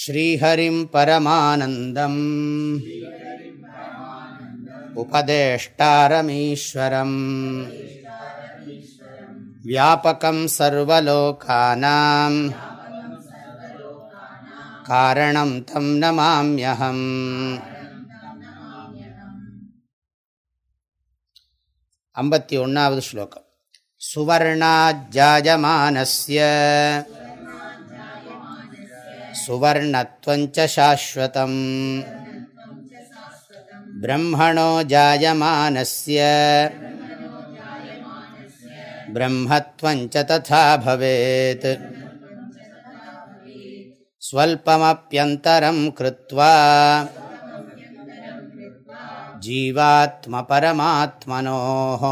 श्रीहरिम् परमानन्दम् उपदेष्टारमीश्वरम् व्यापकम् सर्वलोकानाम् कारणम् तं नमाम्यहम् अम्बति ओन्नावद् श्लोकम् सुवर्णाज्जायमानस्य सुवर्णत्वञ्च शाश्वतम् ब्रह्मणो जायमानस्य ब्रह्मत्वञ्च तथा भवेत् स्वल्पमप्यन्तरं कृत्वा जीवात्मपरमात्मनोः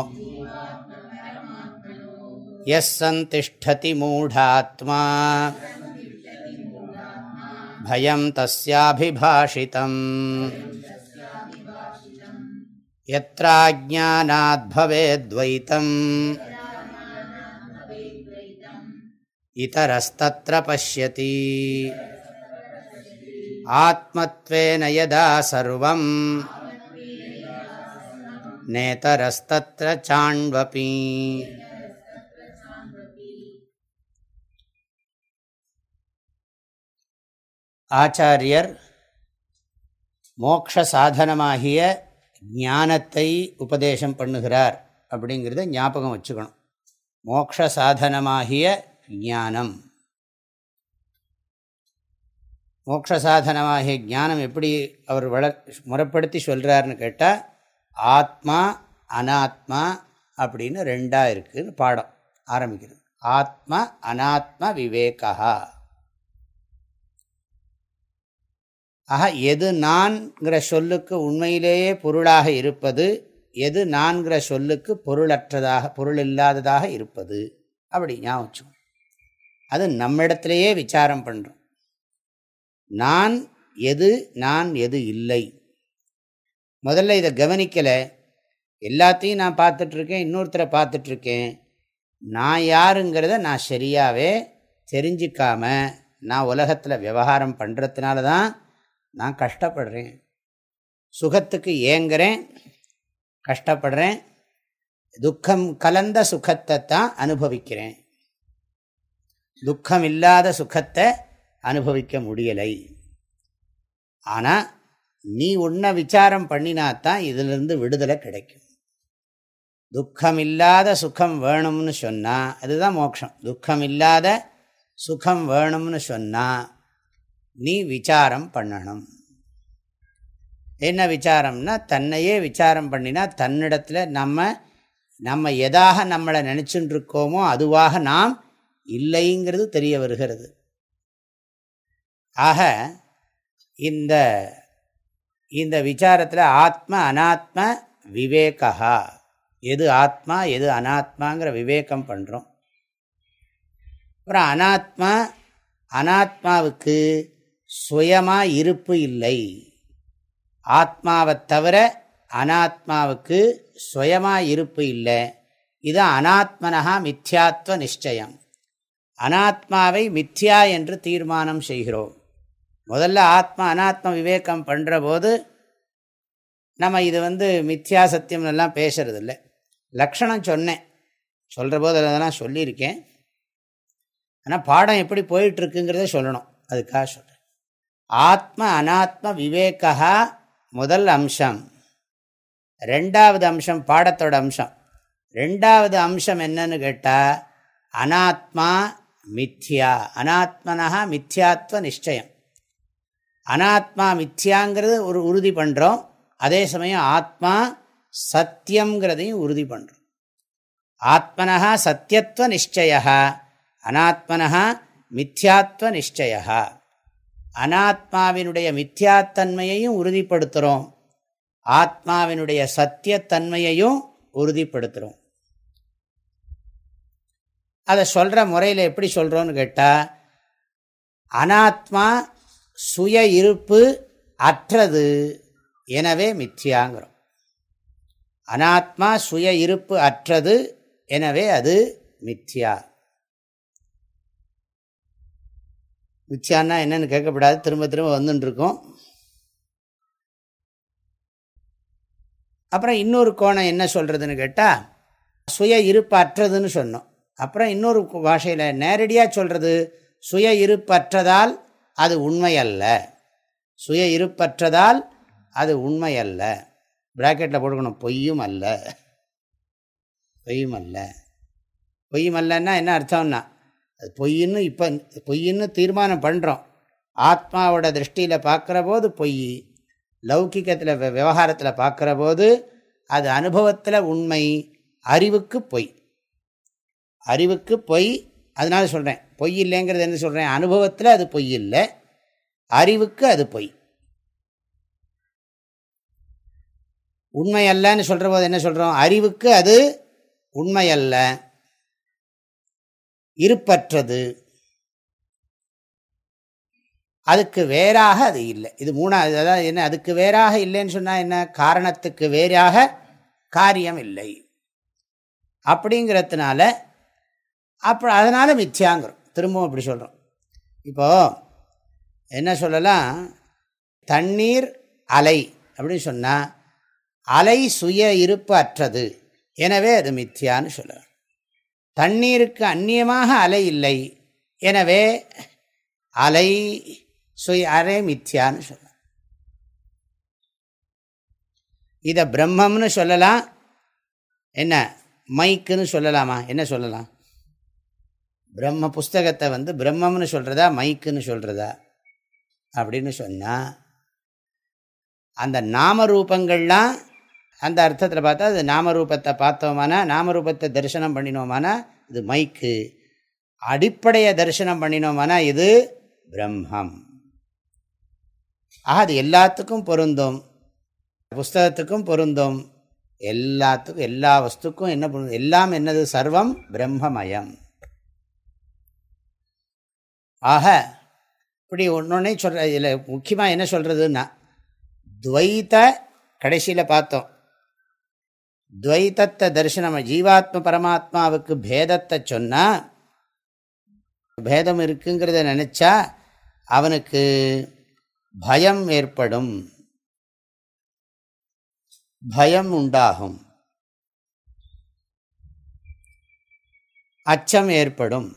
यः सन्तिष्ठति मूढात्मा பயம் தஸ்யாபிபாஷிதம் யத்ராஜானாத்பவேத்வைத்தம் இதரஸ்தத்ர பசியதி ஆத்மத்வேன யதா சர்வம் நேதரஸ்தத்ர சாண்வபி ஆச்சாரியர் மோக்ஷ சாதனமாகிய ஞானத்தை உபதேசம் பண்ணுகிறார் அப்படிங்கிறத ஞாபகம் வச்சுக்கணும். மோக்ஷ சாதனமாகிய ஞானம். மோக்ஷ சாதனமாகிய ஞானம் எப்படி அவர் வள முறைப்படுத்தி சொல்கிறாருன்னு கேட்டால் ஆத்மா அனாத்மா அப்படின்னு ரெண்டாக இருக்குதுன்னு பாடம் ஆரம்பிக்கிறது. ஆத்மா அனாத்ம விவேகா ஆக எது நான்கிற சொல்லுக்கு உண்மையிலேயே பொருளாக இருப்பது எது நான்கிற சொல்லுக்கு பொருளற்றதாக பொருள் இல்லாததாக இருப்பது. அப்படி ஞாபகம் அது நம்மிடத்திலேயே விசாரம் பண்ணுறோம் நான் எது நான் எது இல்லை. முதல்ல இதை கவனிக்கலை. எல்லாத்தையும் நான் பார்த்துட்ருக்கேன் இன்னொருத்தரை பார்த்துட்ருக்கேன். நான் யாருங்கிறத நான் சரியாகவே தெரிஞ்சிக்காம நான் உலகத்தில் விவகாரம் பண்ணுறதுனால தான் நான் கஷ்டப்படுறேன். சுகத்துக்கு ஏங்குறேன். கஷ்டப்படுறேன். துக்கம் கலந்த சுகத்தை தான் அனுபவிக்கிறேன். துக்கம் இல்லாத சுகத்தை அனுபவிக்க முடியலை. ஆனால் நீ உன்னை விசாரம் பண்ணினாத்தான் இதிலிருந்து விடுதலை கிடைக்கும். துக்கம் இல்லாத சுகம் வேணும்னு சொன்னால் அதுதான் மோட்சம். துக்கம் இல்லாத சுகம் வேணும்னு சொன்னால் நீ விசாரம் பண்ணணும். என்ன விசாரம்னா தன்னையே விசாரம் பண்ணினா தன்னிடத்தில் நம்ம நம்ம எதாக நம்மளை நினச்சின்னு இருக்கோமோ அதுவாக நாம் இல்லைங்கிறது தெரிய வருகிறது. ஆக இந்த இந்த விசாரத்தில் ஆத்ம அனாத்ம விவேகா எது ஆத்மா எது அனாத்மாங்கிற விவேகம் பண்ணுறோம் அப்புறம் அனாத்மா அனாத்மாவுக்கு சுயமாக இருப்பு இல்லை. ஆத்மாவை தவிர அனாத்மாவுக்கு சுயமாக இருப்பு இல்லை. இது அனாத்மனகா மித்யாத்வ நிச்சயம் அனாத்மாவை மித்யா என்று தீர்மானம் செய்கிறோம். முதல்ல ஆத்மா அனாத்ம விவேகம் பண்ணுற போது நம்ம இது வந்து மித்யா சத்தியம்லாம் பேசுறது இல்லை லக்ஷணம் சொன்னேன். சொல்கிற போது அதெல்லாம் சொல்லியிருக்கேன். ஆனால் பாடம் எப்படி போயிட்டுருக்குங்கிறத சொல்லணும். அதுக்காக சொல்கிறேன் ஆத்ம அனாத்ம விவேகா முதல் அம்சம். ரெண்டாவது அம்சம் பாடத்தோட அம்சம். ரெண்டாவது அம்சம் என்னன்னு கேட்டால் அனாத்மா மித்யா. அனாத்மனா மித்யாத்வ நிச்சயம். அனாத்மா மித்யாங்கிறது ஒரு உறுதி பண்ணுறோம் அதே சமயம் ஆத்மா சத்தியங்கிறதையும் உறுதி பண்ணுறோம் ஆத்மனா சத்தியத்துவ நிச்சய அனாத்மனா மித்யாத்வ நிச்சயா அனாத்மாவினுடைய மித்யாத்தன்மையையும் உறுதிப்படுத்துகிறோம் ஆத்மாவினுடைய சத்தியத்தன்மையையும் உறுதிப்படுத்துகிறோம் அதை சொல்கிற முறையில் எப்படி சொல்கிறோன்னு கேட்டால் அனாத்மா சுய இருப்பு அற்றது எனவே மித்யாங்கிறோம். அனாத்மா சுய இருப்பு அற்றது எனவே அது மித்யா. மிச்சான்னா என்னென்னு கேட்கப்படாது. திரும்ப திரும்ப வந்துட்டுருக்கோம் அப்புறம் இன்னொரு கோணம் என்ன சொல்கிறதுன்னு கேட்டால் சுய இருப்பு அற்றதுன்னு சொன்னோம். அப்புறம் இன்னொரு பாஷையில் நேரடியாக சொல்கிறது சுய இருப்பற்றதால் அது உண்மை அல்ல. சுய இருப்பற்றதால் அது உண்மை அல்ல. ப்ராக்கெட்டில் போட்டுக்கணும். பொய்யும் அல்ல. பொய்யும் அல்ல. பொய்யும் அல்லன்னா என்ன அர்த்தம்னா அது பொய்ன்னு இப்போ பொய்ன்னு தீர்மானம் பண்ணுறோம் ஆத்மாவோட திருஷ்டியில் பார்க்குற போது பொய் லௌக்கிக்கத்தில் விவகாரத்தில் பார்க்குற போது அது அனுபவத்தில் உண்மை அறிவுக்கு பொய். அறிவுக்கு பொய் அதனால சொல்கிறேன் பொய் இல்லைங்கிறது என்ன சொல்கிறேன் அனுபவத்தில் அது பொய் இல்லை அறிவுக்கு அது பொய். உண்மை அல்லன்னு சொல்கிற போது என்ன சொல்கிறோம் அறிவுக்கு அது உண்மை அல்ல இருப்பற்றது. அதுக்கு வேறாக அது இல்லை. இது மூணாவது அதாவது என்ன அதுக்கு வேறாக இல்லைன்னு சொன்னால் என்ன? காரணத்துக்கு வேறாக காரியம் இல்லை. அப்படிங்கிறதுனால அப்புறம் அதனால் மித்யாங்கிறோம் திரும்பவும் அப்படி சொல்கிறோம் இப்போது என்ன சொல்லலாம்? தண்ணீர் அலை அப்படின்னு சொன்னால் அலை சுய இருப்பு அற்றது எனவே அது மித்தியான்னு சொல்லலாம். தண்ணீருக்கு அந்நியமாக அலை இல்லை. எனவே அலை சுய அலை மித்யான்னு சொல்லலாம் இதை பிரம்மம்னு சொல்லலாம். என்ன? மைக்குன்னு சொல்லலாமா? என்ன சொல்லலாம்? பிரம்ம புஸ்தகத்தை வந்து பிரம்மம்னு சொல்கிறதா மைக்குன்னு சொல்கிறதா அப்படின்னு சொன்னால் அந்த நாமரூபங்கள்லாம் அந்த அர்த்தத்தில் பார்த்தா அது நாமரூபத்தை பார்த்தோமானா நாமரூபத்தை தரிசனம் பண்ணினோமானா இது மைக்கு. அடிப்படையை தரிசனம் பண்ணினோமானா இது பிரம்மம். ஆக அது எல்லாத்துக்கும் பொருந்தும். புஸ்தகத்துக்கும் பொருந்தும். எல்லாத்துக்கும் எல்லா வஸ்துக்கும் என்ன பொருந்தும்? எல்லாம் என்னது? சர்வம் பிரம்மமயம். ஆக இப்படி ஒன்றொன்னே சொல்கிற இதில் முக்கியமாக என்ன சொல்கிறதுன்னா துவைத்த கடைசியில் பார்த்தோம். துவைத்தத்தை தரிசனம். ஜீவாத்ம பரமாத்மாவுக்கு பேதத்தை சொன்னால் பேதம் இருக்குங்கிறத நினச்சா அவனுக்கு பயம் ஏற்படும். பயம் உண்டாகும். அச்சம் ஏற்படும்.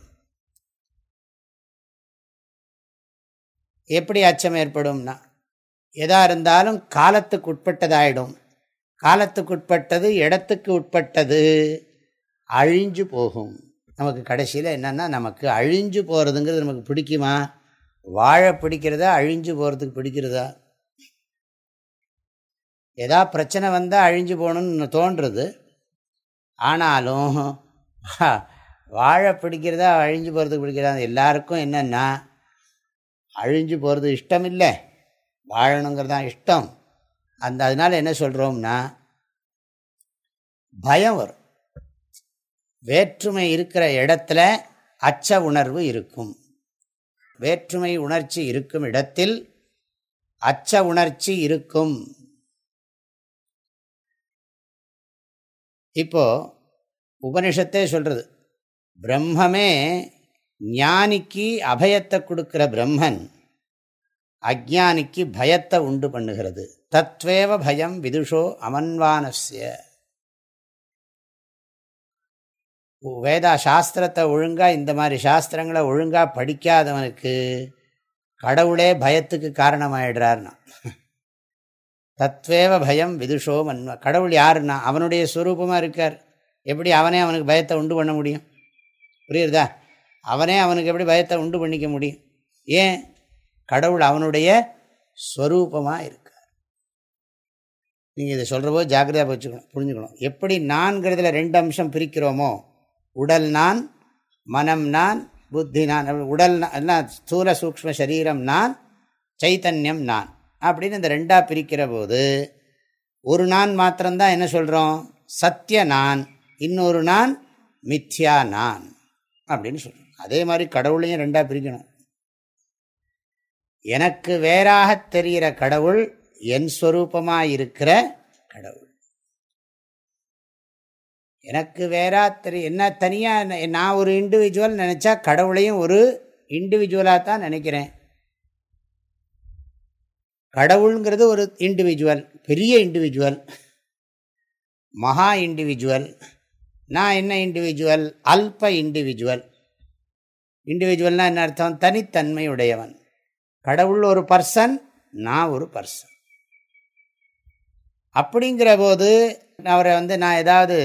எப்படி அச்சம் ஏற்படும்னா எதா இருந்தாலும் காலத்துக்கு உட்பட்டதாயிடும். காலத்துக்கு உட்பட்டது இடத்துக்கு உட்பட்டது அழிஞ்சு போகும். நமக்கு கடைசியில் என்னென்னா நமக்கு அழிஞ்சு போகிறதுங்கிறது நமக்கு பிடிக்குமா? வாழ பிடிக்கிறதா அழிஞ்சு போகிறதுக்கு பிடிக்கிறதா? ஏதா பிரச்சனை வந்தால் அழிஞ்சு போகணுன்னு தோன்றுறது. ஆனாலும் வாழ பிடிக்கிறதா அழிஞ்சு போகிறதுக்கு பிடிக்கிறதா எல்லாருக்கும் என்னென்னா அழிஞ்சு போகிறது இஷ்டம் இல்லை வாழணுங்கிறது தான் இஷ்டம். அந்த அதனால் என்ன சொல்கிறோம்னா பயம் வரும். வேற்றுமை இருக்கிற இடத்துல அச்ச உணர்வு இருக்கும். வேற்றுமை உணர்ச்சி இருக்கும் இடத்தில் அச்ச உணர்ச்சி இருக்கும். இப்போ உபனிஷத்தே சொல்றது பிரம்மமே ஞானிக்கு அபயத்தை கொடுக்கிற பிரம்மன் அஜானிக்கு பயத்தை உண்டு பண்ணுகிறது. தத்வேவ பயம் விதுஷோ அமன்வானஸ்ய. வேதா சாஸ்திரத்தை ஒழுங்காக இந்த மாதிரி சாஸ்திரங்களை ஒழுங்காக படிக்காதவனுக்கு கடவுளே பயத்துக்கு காரணமாயிடுறார்னா. தத்வேவ பயம் விதுஷோ மன்வ. கடவுள் யாருன்னா? அவனுடைய ஸ்வரூபமாக இருக்கார். எப்படி அவனே அவனுக்கு பயத்தை உண்டு பண்ண முடியும்? புரியுறதா? அவனே அவனுக்கு எப்படி பயத்தை உண்டு பண்ணிக்க முடியும்? ஏன்? கடவுள் அவனுடைய ஸ்வரூபமாக இருக்கு. நீங்கள் இதை சொல்கிறபோது ஜாக்கிரதையாக வச்சுக்கணும் புரிஞ்சுக்கணும். எப்படி நான்கிறதுல ரெண்டு அம்சம் பிரிக்கிறோமோ உடல் நான் மனம் நான் புத்தி நான் உடல் நான் ஸ்தூல சூக்ம சரீரம் நான் சைத்தன்யம் நான். அப்படின்னு இந்த ரெண்டாக பிரிக்கிற போது ஒரு நான் மாத்திரம்தான் என்ன சொல்கிறோம் சத்திய நான் இன்னொரு நான் மித்யா நான் அப்படின்னு சொல்கிறோம் அதே மாதிரி கடவுளையும் ரெண்டாக பிரிக்கணும். எனக்கு வேறாக தெரிகிற கடவுள் என் ஸ்வரூபமாக இருக்கிற கடவுள். எனக்கு வேறா தெரிய என்ன தனியாக நான் ஒரு இண்டிவிஜுவல் நினச்சா கடவுளையும் ஒரு இண்டிவிஜுவலாக தான் நினைக்கிறேன். கடவுளுங்கிறது ஒரு இண்டிவிஜுவல் பெரிய இண்டிவிஜுவல் மகா இண்டிவிஜுவல் நான் என்ன இண்டிவிஜுவல் அல்ப இண்டிவிஜுவல் இண்டிவிஜுவல்னால் என்ன அர்த்தம்? தனித்தன்மை உடையவன் கடவுள் ஒரு பர்சன் நான் ஒரு பர்சன் அப்படிங்கிற போது அவரை வந்து நான் ஏதாவது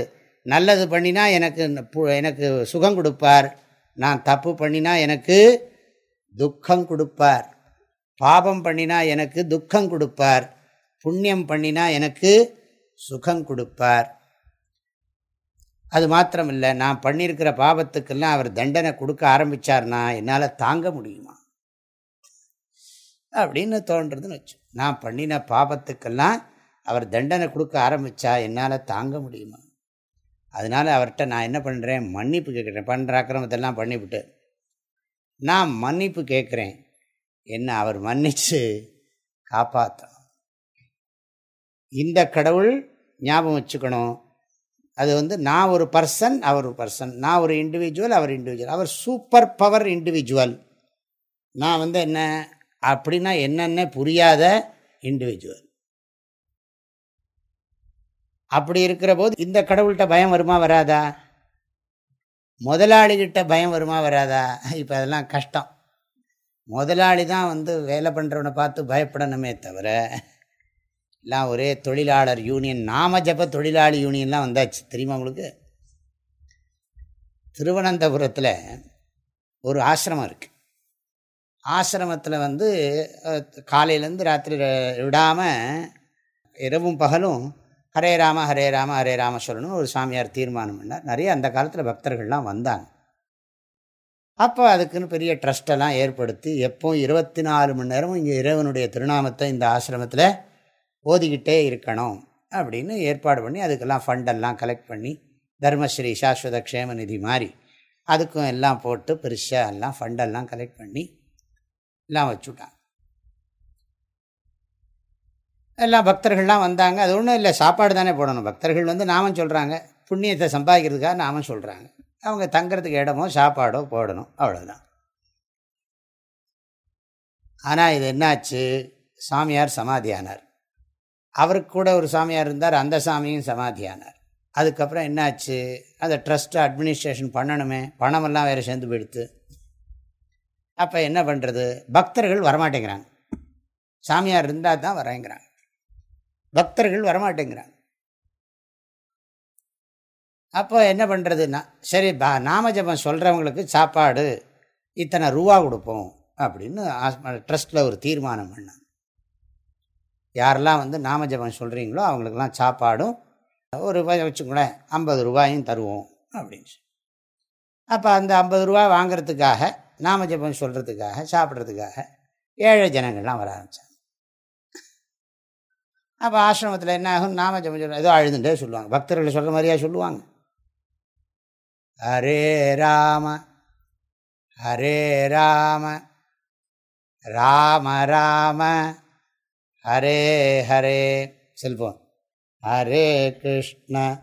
நல்லது பண்ணினா எனக்கு எனக்கு சுகம் கொடுப்பார். நான் தப்பு பண்ணினா எனக்கு துக்கம் கொடுப்பார். பாபம் பண்ணினா எனக்கு துக்கம் கொடுப்பார். புண்ணியம் பண்ணினா எனக்கு சுகம் கொடுப்பார். அது மாத்திரம் இல்லை நான் பண்ணியிருக்கிற பாபத்துக்கெல்லாம் அவர் தண்டனை கொடுக்க ஆரம்பித்தார்னா என்னால் தாங்க முடியுமா? அப்படின்னு தோன்றதுன்னு வச்சு நான் பண்ணின பாபத்துக்கெல்லாம் அவர் தண்டனை கொடுக்க ஆரம்பித்தா என்னால் தாங்க முடியுமா? அதனால் அவர்கிட்ட நான் என்ன பண்ணுறேன் மன்னிப்பு கேட்குறேன். பண்ணுற அக்கிரமத்தெல்லாம் பண்ணிவிட்டு. நான் மன்னிப்பு கேட்குறேன். என்ன அவர் மன்னித்து காப்பாற்றணும் இந்த கடவுள் ஞாபகம் வச்சுக்கணும். அது வந்து நான் ஒரு பர்சன் அவர் ஒரு பர்சன் நான் ஒரு இண்டிவிஜுவல் அவர் இண்டிவிஜுவல் அவர் சூப்பர் பவர் இண்டிவிஜுவல் நான் வந்து என்ன? அப்படின்னா என்னென்ன புரியாத இண்டிவிஜுவல் அப்படி இருக்கிற போது இந்த கடவுள்கிட்ட பயம் வருமா வராதா? முதலாளிகிட்ட பயம் வருமா வராதா? இப்போ அதெல்லாம் கஷ்டம். முதலாளி தான் வந்து வேலை பண்ணுறவனை பார்த்து பயப்படணுமே தவிர எல்லாம் ஒரே தொழிலாளர் யூனியன் நாம ஜப தொழிலாளி யூனியன்லாம் வந்தாச்சு. தெரியுமா உங்களுக்கு? திருவனந்தபுரத்தில் ஒரு ஆசிரமம் இருக்குது ஆசிரமத்தில் வந்து காலையிலேருந்து ராத்திரி விடாமல் இரவும் பகலும் ஹரே ராம ஹரே ராம ஹரே ராம சொல்லணும்னு ஒரு சாமியார் தீர்மானம் பண்ணார். நிறைய அந்த காலத்தில் பக்தர்கள்லாம் வந்தாங்க. அப்போ அதுக்குன்னு பெரிய ட்ரஸ்டெல்லாம் ஏற்படுத்தி எப்போவும் இருபத்தி நாலு மணி நேரமும் இங்கே இறைவனுடைய திருநாமத்தை இந்த ஆசிரமத்தில் ஓதிக்கிட்டே இருக்கணும் அப்படின்னு ஏற்பாடு பண்ணி அதுக்கெல்லாம் ஃபண்டெல்லாம் கலெக்ட் பண்ணி தர்மஸ்ரீ சாஸ்வத க்ஷேம நிதி மாதிரி அதுக்கும் எல்லாம் போட்டு பெருசாக எல்லாம் ஃபண்டெல்லாம் கலெக்ட் பண்ணி எல்லாம் வச்சுட்டாங்க. எல்லாம் பக்தர்கள்லாம் வந்தாங்க. அது ஒன்றும் இல்லை சாப்பாடு தானே போடணும். பக்தர்கள் வந்து நாமும் சொல்கிறாங்க புண்ணியத்தை சம்பாதிக்கிறதுக்காக நாமும் சொல்கிறாங்க அவங்க தங்கிறதுக்கு இடமோ சாப்பாடோ போடணும். அவ்வளோதான் ஆனால் இது என்னாச்சு? சாமியார் சமாதியானார். அவருக்கு கூட ஒரு சாமியார் இருந்தார். அந்த சாமியும் சமாதியானார். அதுக்கப்புறம் என்னாச்சு? அந்த ட்ரஸ்ட்டை அட்மினிஸ்ட்ரேஷன் பண்ணணுமே. பணமெல்லாம் வேறு சேர்ந்து போயிடுத்து. அப்போ என்ன பண்ணுறது பக்தர்கள் வரமாட்டேங்கிறாங்க. சாமியார் இருந்தால் தான் வரேங்கிறாங்க. பக்தர்கள் வரமாட்டேங்கிறாங்க. அப்போ என்ன பண்ணுறதுன்னா சரி பா நாமஜபம் சொல்கிறவங்களுக்கு சாப்பாடு இத்தனை ரூபா கொடுப்போம் அப்படின்னு ட்ரஸ்ட்டில் ஒரு தீர்மானம் பண்ணாங்க. யாரெல்லாம் வந்து நாமஜபம் சொல்கிறீங்களோ அவங்களுக்கெல்லாம் சாப்பாடும் ஒரு ரூபாய் வச்சுக்கூடேன் ஐம்பது ரூபாயும் தருவோம் அப்படின்னு அப்போ அந்த ஐம்பது ரூபா வாங்கிறதுக்காக நாமஜபம் சொல்கிறதுக்காக சாப்பிட்றதுக்காக ஏழை ஜனங்கள்லாம் வர ஆரம்பித்தாங்க அப்போ ஆசிரமத்தில் என்ன ஆகும்? நாம ஜபம் சொல்ல ஏதோ அழுதுண்டே சொல்லுவாங்க. பக்தர்கள் சொல்கிற மாதிரியா சொல்லுவாங்க. ஹரே ராம ஹரே ராம ராம ராம ஹரே ஹரே. செல்போன். ஹரே கிருஷ்ண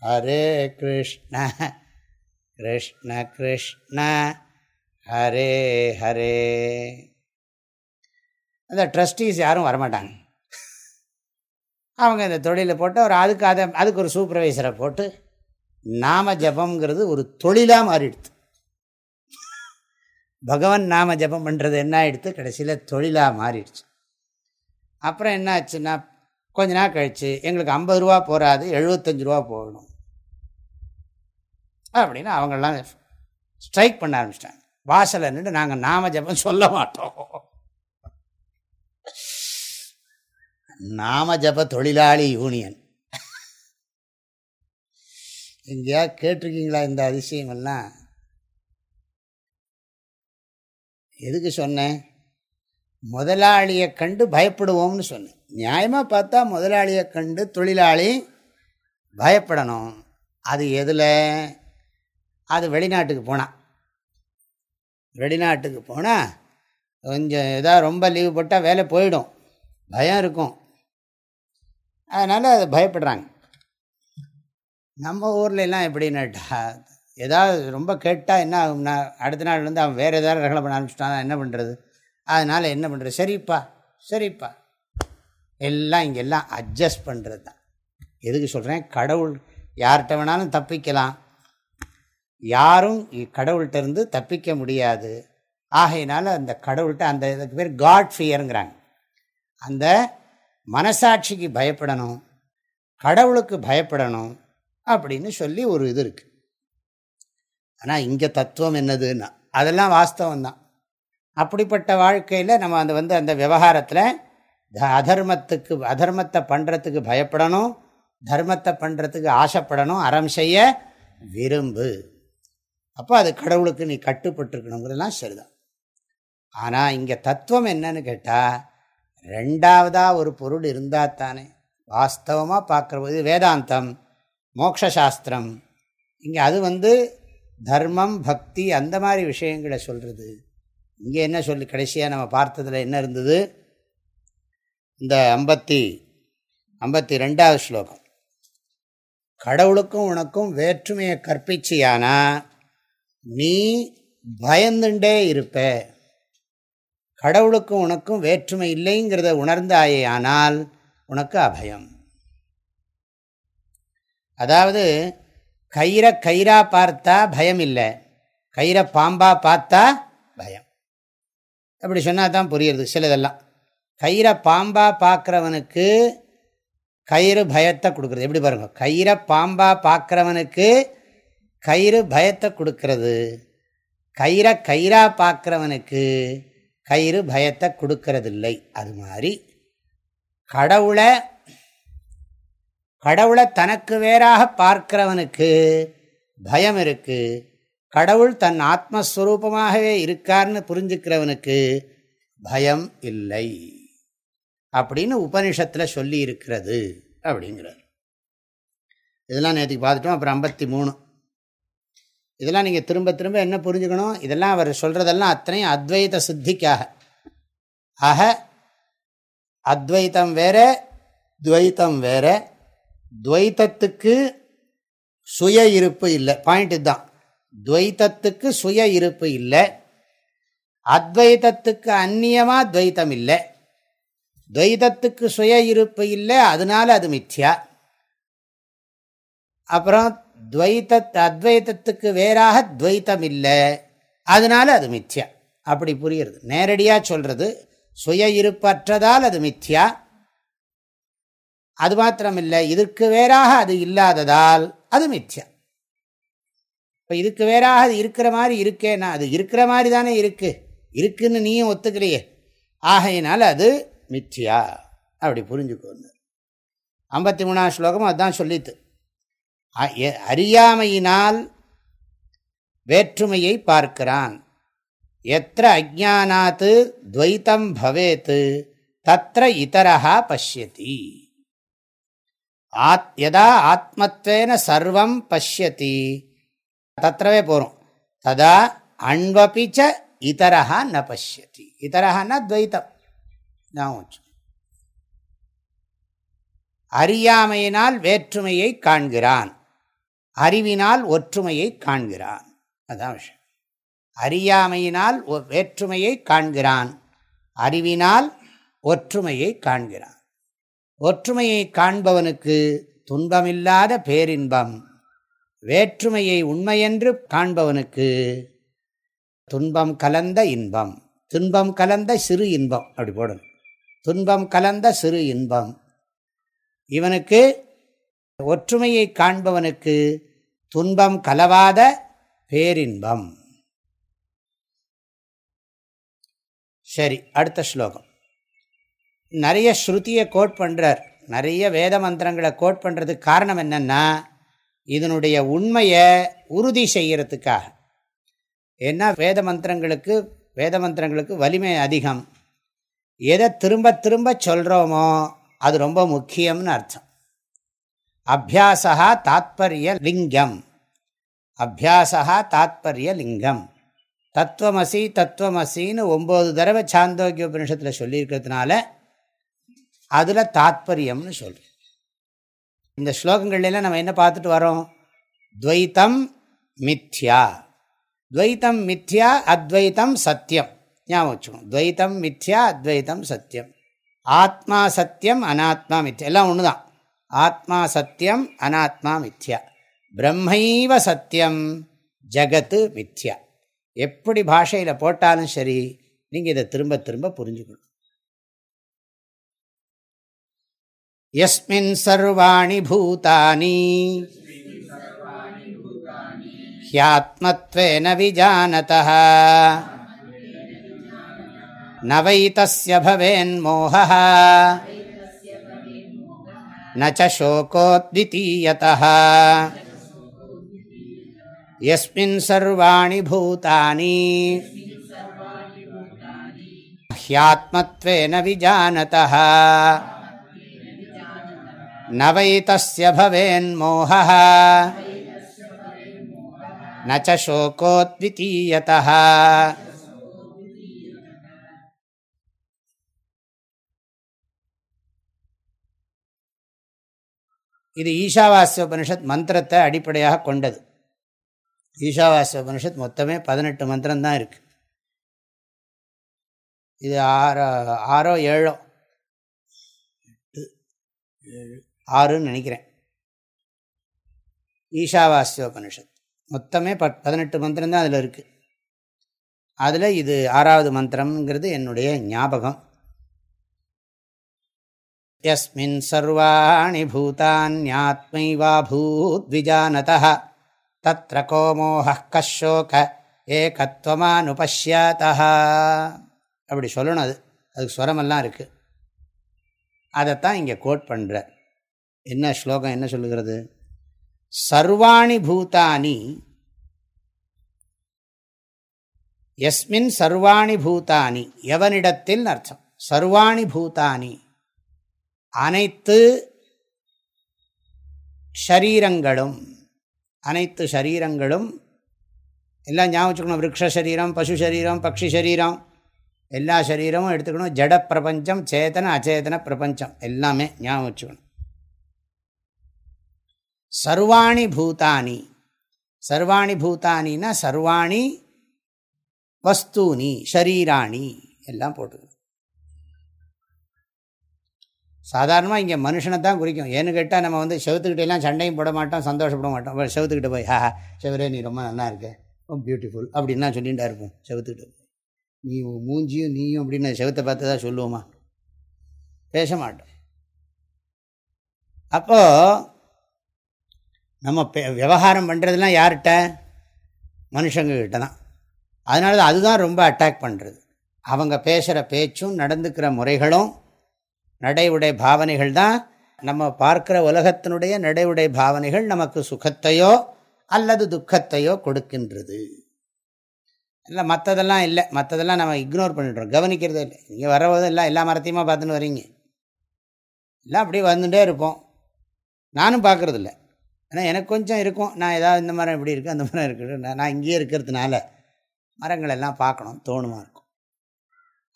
ஹரே கிருஷ்ண கிருஷ்ண கிருஷ்ண ஹரே ஹரே. அந்த ட்ரஸ்டீஸ் யாரும் வரமாட்டாங்க. அவங்க இந்த தொழிலை போட்டு ஒரு அதுக்கு அதை அதுக்கு ஒரு சூப்பர்வைசரை போட்டு நாம ஜபங்கிறது ஒரு தொழிலாக மாறிடுது. பகவான் நாம ஜபம் பண்ணுறது என்ன ஆகிடுது கடைசியில் தொழிலாக மாறிடுச்சு. அப்புறம் என்ன ஆச்சுன்னா கொஞ்ச நாள் கழித்து எங்களுக்கு ஐம்பது ரூபா போகாது எழுபத்தஞ்சு ரூபா போகணும். அப்படின்னு அவங்கெல்லாம் ஸ்ட்ரைக் பண்ண ஆரம்பிச்சிட்டாங்க. வாசலை நின்று நாங்கள் நாம ஜபம் சொல்ல மாட்டோம். நாம ஜப தொழிலாளி யூனியன். எங்கேயா கேட்டிருக்கீங்களா இந்த அதிசயமெல்லாம் எதுக்கு சொன்னேன்? முதலாளியை கண்டு பயப்படுவோம்னு சொன்னேன். நியாயமாக பார்த்தா முதலாளியை கண்டு தொழிலாளி பயப்படணும். அது எதில்? அது வெளிநாட்டுக்கு போனான் வெளிநாட்டுக்கு போனால் கொஞ்சம் எதாவது ரொம்ப லீவு போட்டால் வேலை போயிடும். பயம் இருக்கும். அதனால் அது பயப்படுறாங்க. நம்ம ஊரில் எல்லாம் எப்படின்னாட்டா ஏதாவது ரொம்ப கேட்டால் என்ன ஆகும்னா அடுத்த நாள் வந்து அவன் வேறு ஏதாவது ரகலை பண்ண ஆரம்பிச்சிட்டான் என்ன பண்ணுறது அதனால் என்ன பண்ணுறது சரிப்பா சரிப்பா. எல்லாம் இங்கெல்லாம் அட்ஜஸ்ட் பண்ணுறது தான். எதுக்கு சொல்கிறேன் கடவுள் யார்கிட்ட வேணாலும் தப்பிக்கலாம். யாரும் கடவுள்கிட்ட இருந்து தப்பிக்க முடியாது. ஆகையினால அந்த கடவுள்கிட்ட அந்த இதுக்கு பேர் காட் ஃபியருங்கிறாங்க அந்த மனசாட்சிக்கு பயப்படணும் கடவுளுக்கு பயப்படணும் அப்படின்னு சொல்லி ஒரு இது இருக்குது ஆனால் இங்கே தத்துவம் என்னதுன்னா அதெல்லாம் வாஸ்தவம் தான் அப்படிப்பட்ட வாழ்க்கையில் நம்ம அந்த வந்து அந்த விவகாரத்தில் அதர்மத்துக்கு அதர்மத்தை பண்ணுறதுக்கு பயப்படணும் தர்மத்தை பண்ணுறதுக்கு ஆசைப்படணும் அறம் செய்ய விரும்பு. அப்போ அது கடவுளுக்கு நீ கட்டுப்பட்டுருக்கணுங்கிறதுலாம் சரிதான். ஆனால் இங்கே தத்துவம் என்னன்னு கேட்டால் ரெண்டாவதாக ஒரு பொருள் இருந்தால் தானே. வாஸ்தவமாக பார்க்குற போது வேதாந்தம் மோக்ஷாஸ்திரம் இங்கே அது வந்து தர்மம் பக்தி அந்த மாதிரி விஷயங்களை சொல்கிறது இங்கே என்ன சொல்லி கடைசியாக நம்ம பார்த்ததில் என்ன இருந்தது? இந்த ஐம்பத்தி ஐம்பத்தி ரெண்டாவது ஸ்லோகம். கடவுளுக்கும் உனக்கும் வேற்றுமையை கற்பிச்சியானா நீ பயந்துண்டே இருப்ப. கடவுளுக்கும் உனக்கும் வேற்றுமை இல்லைங்கிறத உணர்ந்தாயே ஆனால் உனக்கு அபயம். அதாவது கயிறை கயிறா பார்த்தா பயம் இல்லை கயிறை பாம்பா பார்த்தா பயம். அப்படி சொன்னால் தான் புரியுறது சிலதெல்லாம். கயிறை பாம்பா பார்க்குறவனுக்கு கயிறு பயத்தை கொடுக்குறது. எப்படி பாருங்க? கயிறை பாம்பா பார்க்குறவனுக்கு கயிறு பயத்தை கொடுக்கறது. கயிறை கயிறா பார்க்குறவனுக்கு கயிறு பயத்தை கொடுக்கறதில்லை. அது மாதிரி கடவுளை கடவுளை தனக்கு வேறாக பார்க்கிறவனுக்கு பயம் இருக்கு. கடவுள் தன் ஆத்மஸ்வரூபமாகவே இருக்கார்னு புரிஞ்சுக்கிறவனுக்கு பயம் இல்லை. அப்படின்னு உபனிஷத்தில் சொல்லி இருக்கிறது அப்படிங்கிறார். இதெல்லாம் நேற்றுக்கு பார்த்துட்டோம். அப்புறம் ஐம்பத்தி மூணு. இதெல்லாம் நீங்கள் திரும்ப திரும்ப என்ன புரிஞ்சுக்கணும்? இதெல்லாம் அவர் சொல்கிறதெல்லாம் அத்தனையும் அத்வைத சித்திக்காக. ஆக அத்வைத்தம் வேற துவைத்தம் வேற. துவைத்தத்துக்கு சுய இருப்பு இல்லை. பாயிண்ட் இதுதான். துவைத்தத்துக்கு சுய இருப்பு இல்லை. அத்வைத்தத்துக்கு அந்நியமாக துவைத்தம் இல்லை. துவைதத்துக்கு சுய இருப்பு இல்லை. அதனால அது மித்யா. அப்புறம் துவைத்த அத்வைத்தத்துக்கு வேறாக துவைத்தம் இல்லை அதனால அது மித்யா. அப்படி புரியுறது நேரடியாக சொல்கிறது சுய இருப்பற்றதால் அது மித்யா. அது மாத்திரமில்லை. இதற்கு வேறாக அது இல்லாததால் அது மித்யா. இப்போ இதுக்கு வேறாக அது இருக்கிற மாதிரி இருக்கேன்னா அது இருக்கிற மாதிரி தானே இருக்குது இருக்குன்னு நீயும் ஒத்துக்கலையே. ஆகையினால் அது மித்யா. அப்படி புரிஞ்சுக்கோங்க. ஐம்பத்தி மூணாம் ஸ்லோகம் அதுதான் சொல்லித்து. அறியாமையினால் வேற்றுமையை பார்க்கிறான். எத்த அஜானாத்து துவைத்தம் பவேத்து தத்திர இதரா பசியதி ஆத் யதா ஆத்மத்வேன சர்வம் பசியதி தத்திரவே போகிறோம் ததா அன்வபிச்ச இதரஹா ந பசியதி இதரஹான்னா துவைத்தம். நான் அறியாமையினால் வேற்றுமையை காண்கிறான். அறிவினால் ஒற்றுமையை காண்கிறான். அதான் விஷயம். அறியாமையினால் வேற்றுமையை காண்கிறான். அறிவினால் ஒற்றுமையை காண்கிறான். ஒற்றுமையை காண்பவனுக்கு துன்பமில்லாத பேரின்பம் வேற்றுமையை உண்மையென்று காண்பவனுக்கு துன்பம் கலந்த இன்பம் துன்பம் கலந்த சிறு இன்பம் அப்படி போடணும். துன்பம் கலந்த சிறு இன்பம். இவனுக்கு ஒற்றுமையை காண்பவனுக்கு துன்பம் கலவாத பேரின்பம். சரி அடுத்த ஸ்லோகம். நிறைய ஸ்ருதியை கோட் பண்ணுறார் நிறைய வேத மந்திரங்களை கோட் பண்ணுறதுக்கு காரணம் என்னென்னா இதனுடைய உண்மையை உறுதி செய்கிறதுக்காக ஏன்னா வேத மந்திரங்களுக்கு வேத மந்திரங்களுக்கு வலிமை அதிகம். எதை திரும்ப திரும்ப சொல்கிறோமோ அது ரொம்ப முக்கியம்னு அர்த்தம். அபியாசா தாத்பரிய லிங்கம் அபியாசா தாத்பரிய லிங்கம் தத்துவமசி தத்துவமசின்னு ஒம்பது தடவை சாந்தோக்கிய உபநிஷத்தில் சொல்லியிருக்கிறதுனால அதில் தாத்பரியம்னு சொல்கிறேன் இந்த ஸ்லோகங்கள்லாம் நம்ம என்ன பார்த்துட்டு வரோம்? துவைத்தம் மித்யா. துவைத்தம் மித்யா அத்வைத்தம் சத்தியம். ஞாபகம் வச்சுக்கணும் துவைத்தம் மித்யா அத்வைத்தம் சத்தியம். ஆத்மா சத்தியம் அனாத்மா மித்யா. எல்லாம் ஒன்று தான் ஆத்மா சத்தியம் அனாத்மா மித்யா. பிரம்மைவ சத்தியம் ஜகத்து மித்யா. எப்படி பாஷையில் போட்டாலும் சரி நீங்கள் இதை திரும்ப திரும்ப புரிஞ்சுக்கணும். எஸ்மின் சர்வாணி பூதானி. ஹியாத்மத்வேன விஜானத நவை தஸ்ய பவேன்மோகா न च शोकोद्वितीयतः यस्मिन् सर्वाणि भूतानि। ह्यात्मत्वेन विजानतः। न वै तस्य भवेन्मोहः न च शोकोद्वितीयतः இது ஈஷாவாசிய உபனிஷத் மந்திரத்தை அடிப்படையாக கொண்டது. ஈஷாவாசிய உபனிஷத் மொத்தமே பதினெட்டு மந்திரம் தான் இருக்கு. இது ஆறோ ஆறோ ஏழோ? ஏழு ஆறுன்னு நினைக்கிறேன். ஈஷாவாஸ்யோபனிஷத் மொத்தமே ப பதினெட்டு மந்திரம் தான் அதில் இருக்குது அதில் இது ஆறாவது மந்திரம்ங்கிறது என்னுடைய ஞாபகம். யஸ்மின் சர்வாணி பூதான்யாத்மைவா பூத்விஜானத தத்திர கோமோக கஷோக ஏகத்வமானுபஷ்யாத்தா அப்படி சொல்லணும் அது. அதுக்கு ஸ்வரமெல்லாம் இருக்குது அதைத்தான் இங்கே கோட் பண்ணுற என்ன ஸ்லோகம் என்ன சொல்லுகிறது? சர்வாணி பூதானி எஸ்மின் சர்வாணி பூதானி எவனிடத்தில் அர்த்தம்? சர்வாணி பூதானி அனைத்து ஷரீரங்களும் அனைத்து ஷரீரங்களும் எல்லாம் ஞாபகம் விரக்ஷ சரீரம் பசு சரீரம் பக்ஷி சரீரம் எல்லா சரீரமும் எடுத்துக்கணும். ஜட பிரபஞ்சம் சேதன அச்சேதன பிரபஞ்சம் எல்லாமே ஞாபகம் வச்சுக்கணும். சர்வாணி பூதானி. சர்வாணி பூதானின்னா சர்வாணி வஸ்தூனி ஷரீராணி எல்லாம் போட்டு சாதாரணமாக இங்கே மனுஷனை தான் குறிக்கும். ஏன்னு கேட்டால் நம்ம வந்து செவத்துக்கிட்டெல்லாம் சண்டையும் போட மாட்டோம் சந்தோஷப்பட மாட்டோம். செவத்துக்கிட்ட போய் ஹா செவரே நீ ரொம்ப நல்லா இருக்க. ரொம்ப பியூட்டிஃபுல் அப்படின்னா சொல்லிகிட்டா இருப்போம் செவத்துக்கிட்ட நீ மூஞ்சியும் நீயும் அப்படின்னு செவத்தை பார்த்து தான் சொல்லுவோமா? பேச மாட்டோம். அப்போது நம்ம விவகாரம் பண்ணுறதுலாம் யார்கிட்ட? மனுஷங்கக்கிட்ட தான். அதனால தான் அதுதான் ரொம்ப அட்டாக் பண்ணுறது அவங்க பேசுகிற பேச்சும் நடந்துக்கிற முறைகளும் நடை உடை பாவனைகள் தான். நம்ம பார்க்குற உலகத்தினுடைய நடை உடை பாவனைகள் நமக்கு சுகத்தையோ அல்லது துக்கத்தையோ கொடுக்கின்றது. இல்லை மற்றதெல்லாம் இல்லை. மற்றதெல்லாம் நம்ம இக்னோர் பண்ணிடுறோம். கவனிக்கிறதே இல்லை. நீங்கள் வரவது எல்லாம் எல்லா மரத்தையுமா பார்த்துன்னு வரீங்க? எல்லாம் அப்படியே வந்துட்டே இருப்போம். நானும் பார்க்குறதில்ல. ஆனால் எனக்கு கொஞ்சம் இருக்கும். நான் ஏதாவது இந்த மரம் இப்படி இருக்குது அந்த மரம் இருக்குது. நான் நான் இங்கேயே இருக்கிறதுனால மரங்கள் எல்லாம் பார்க்கணும். தோணுமா இருக்கும்.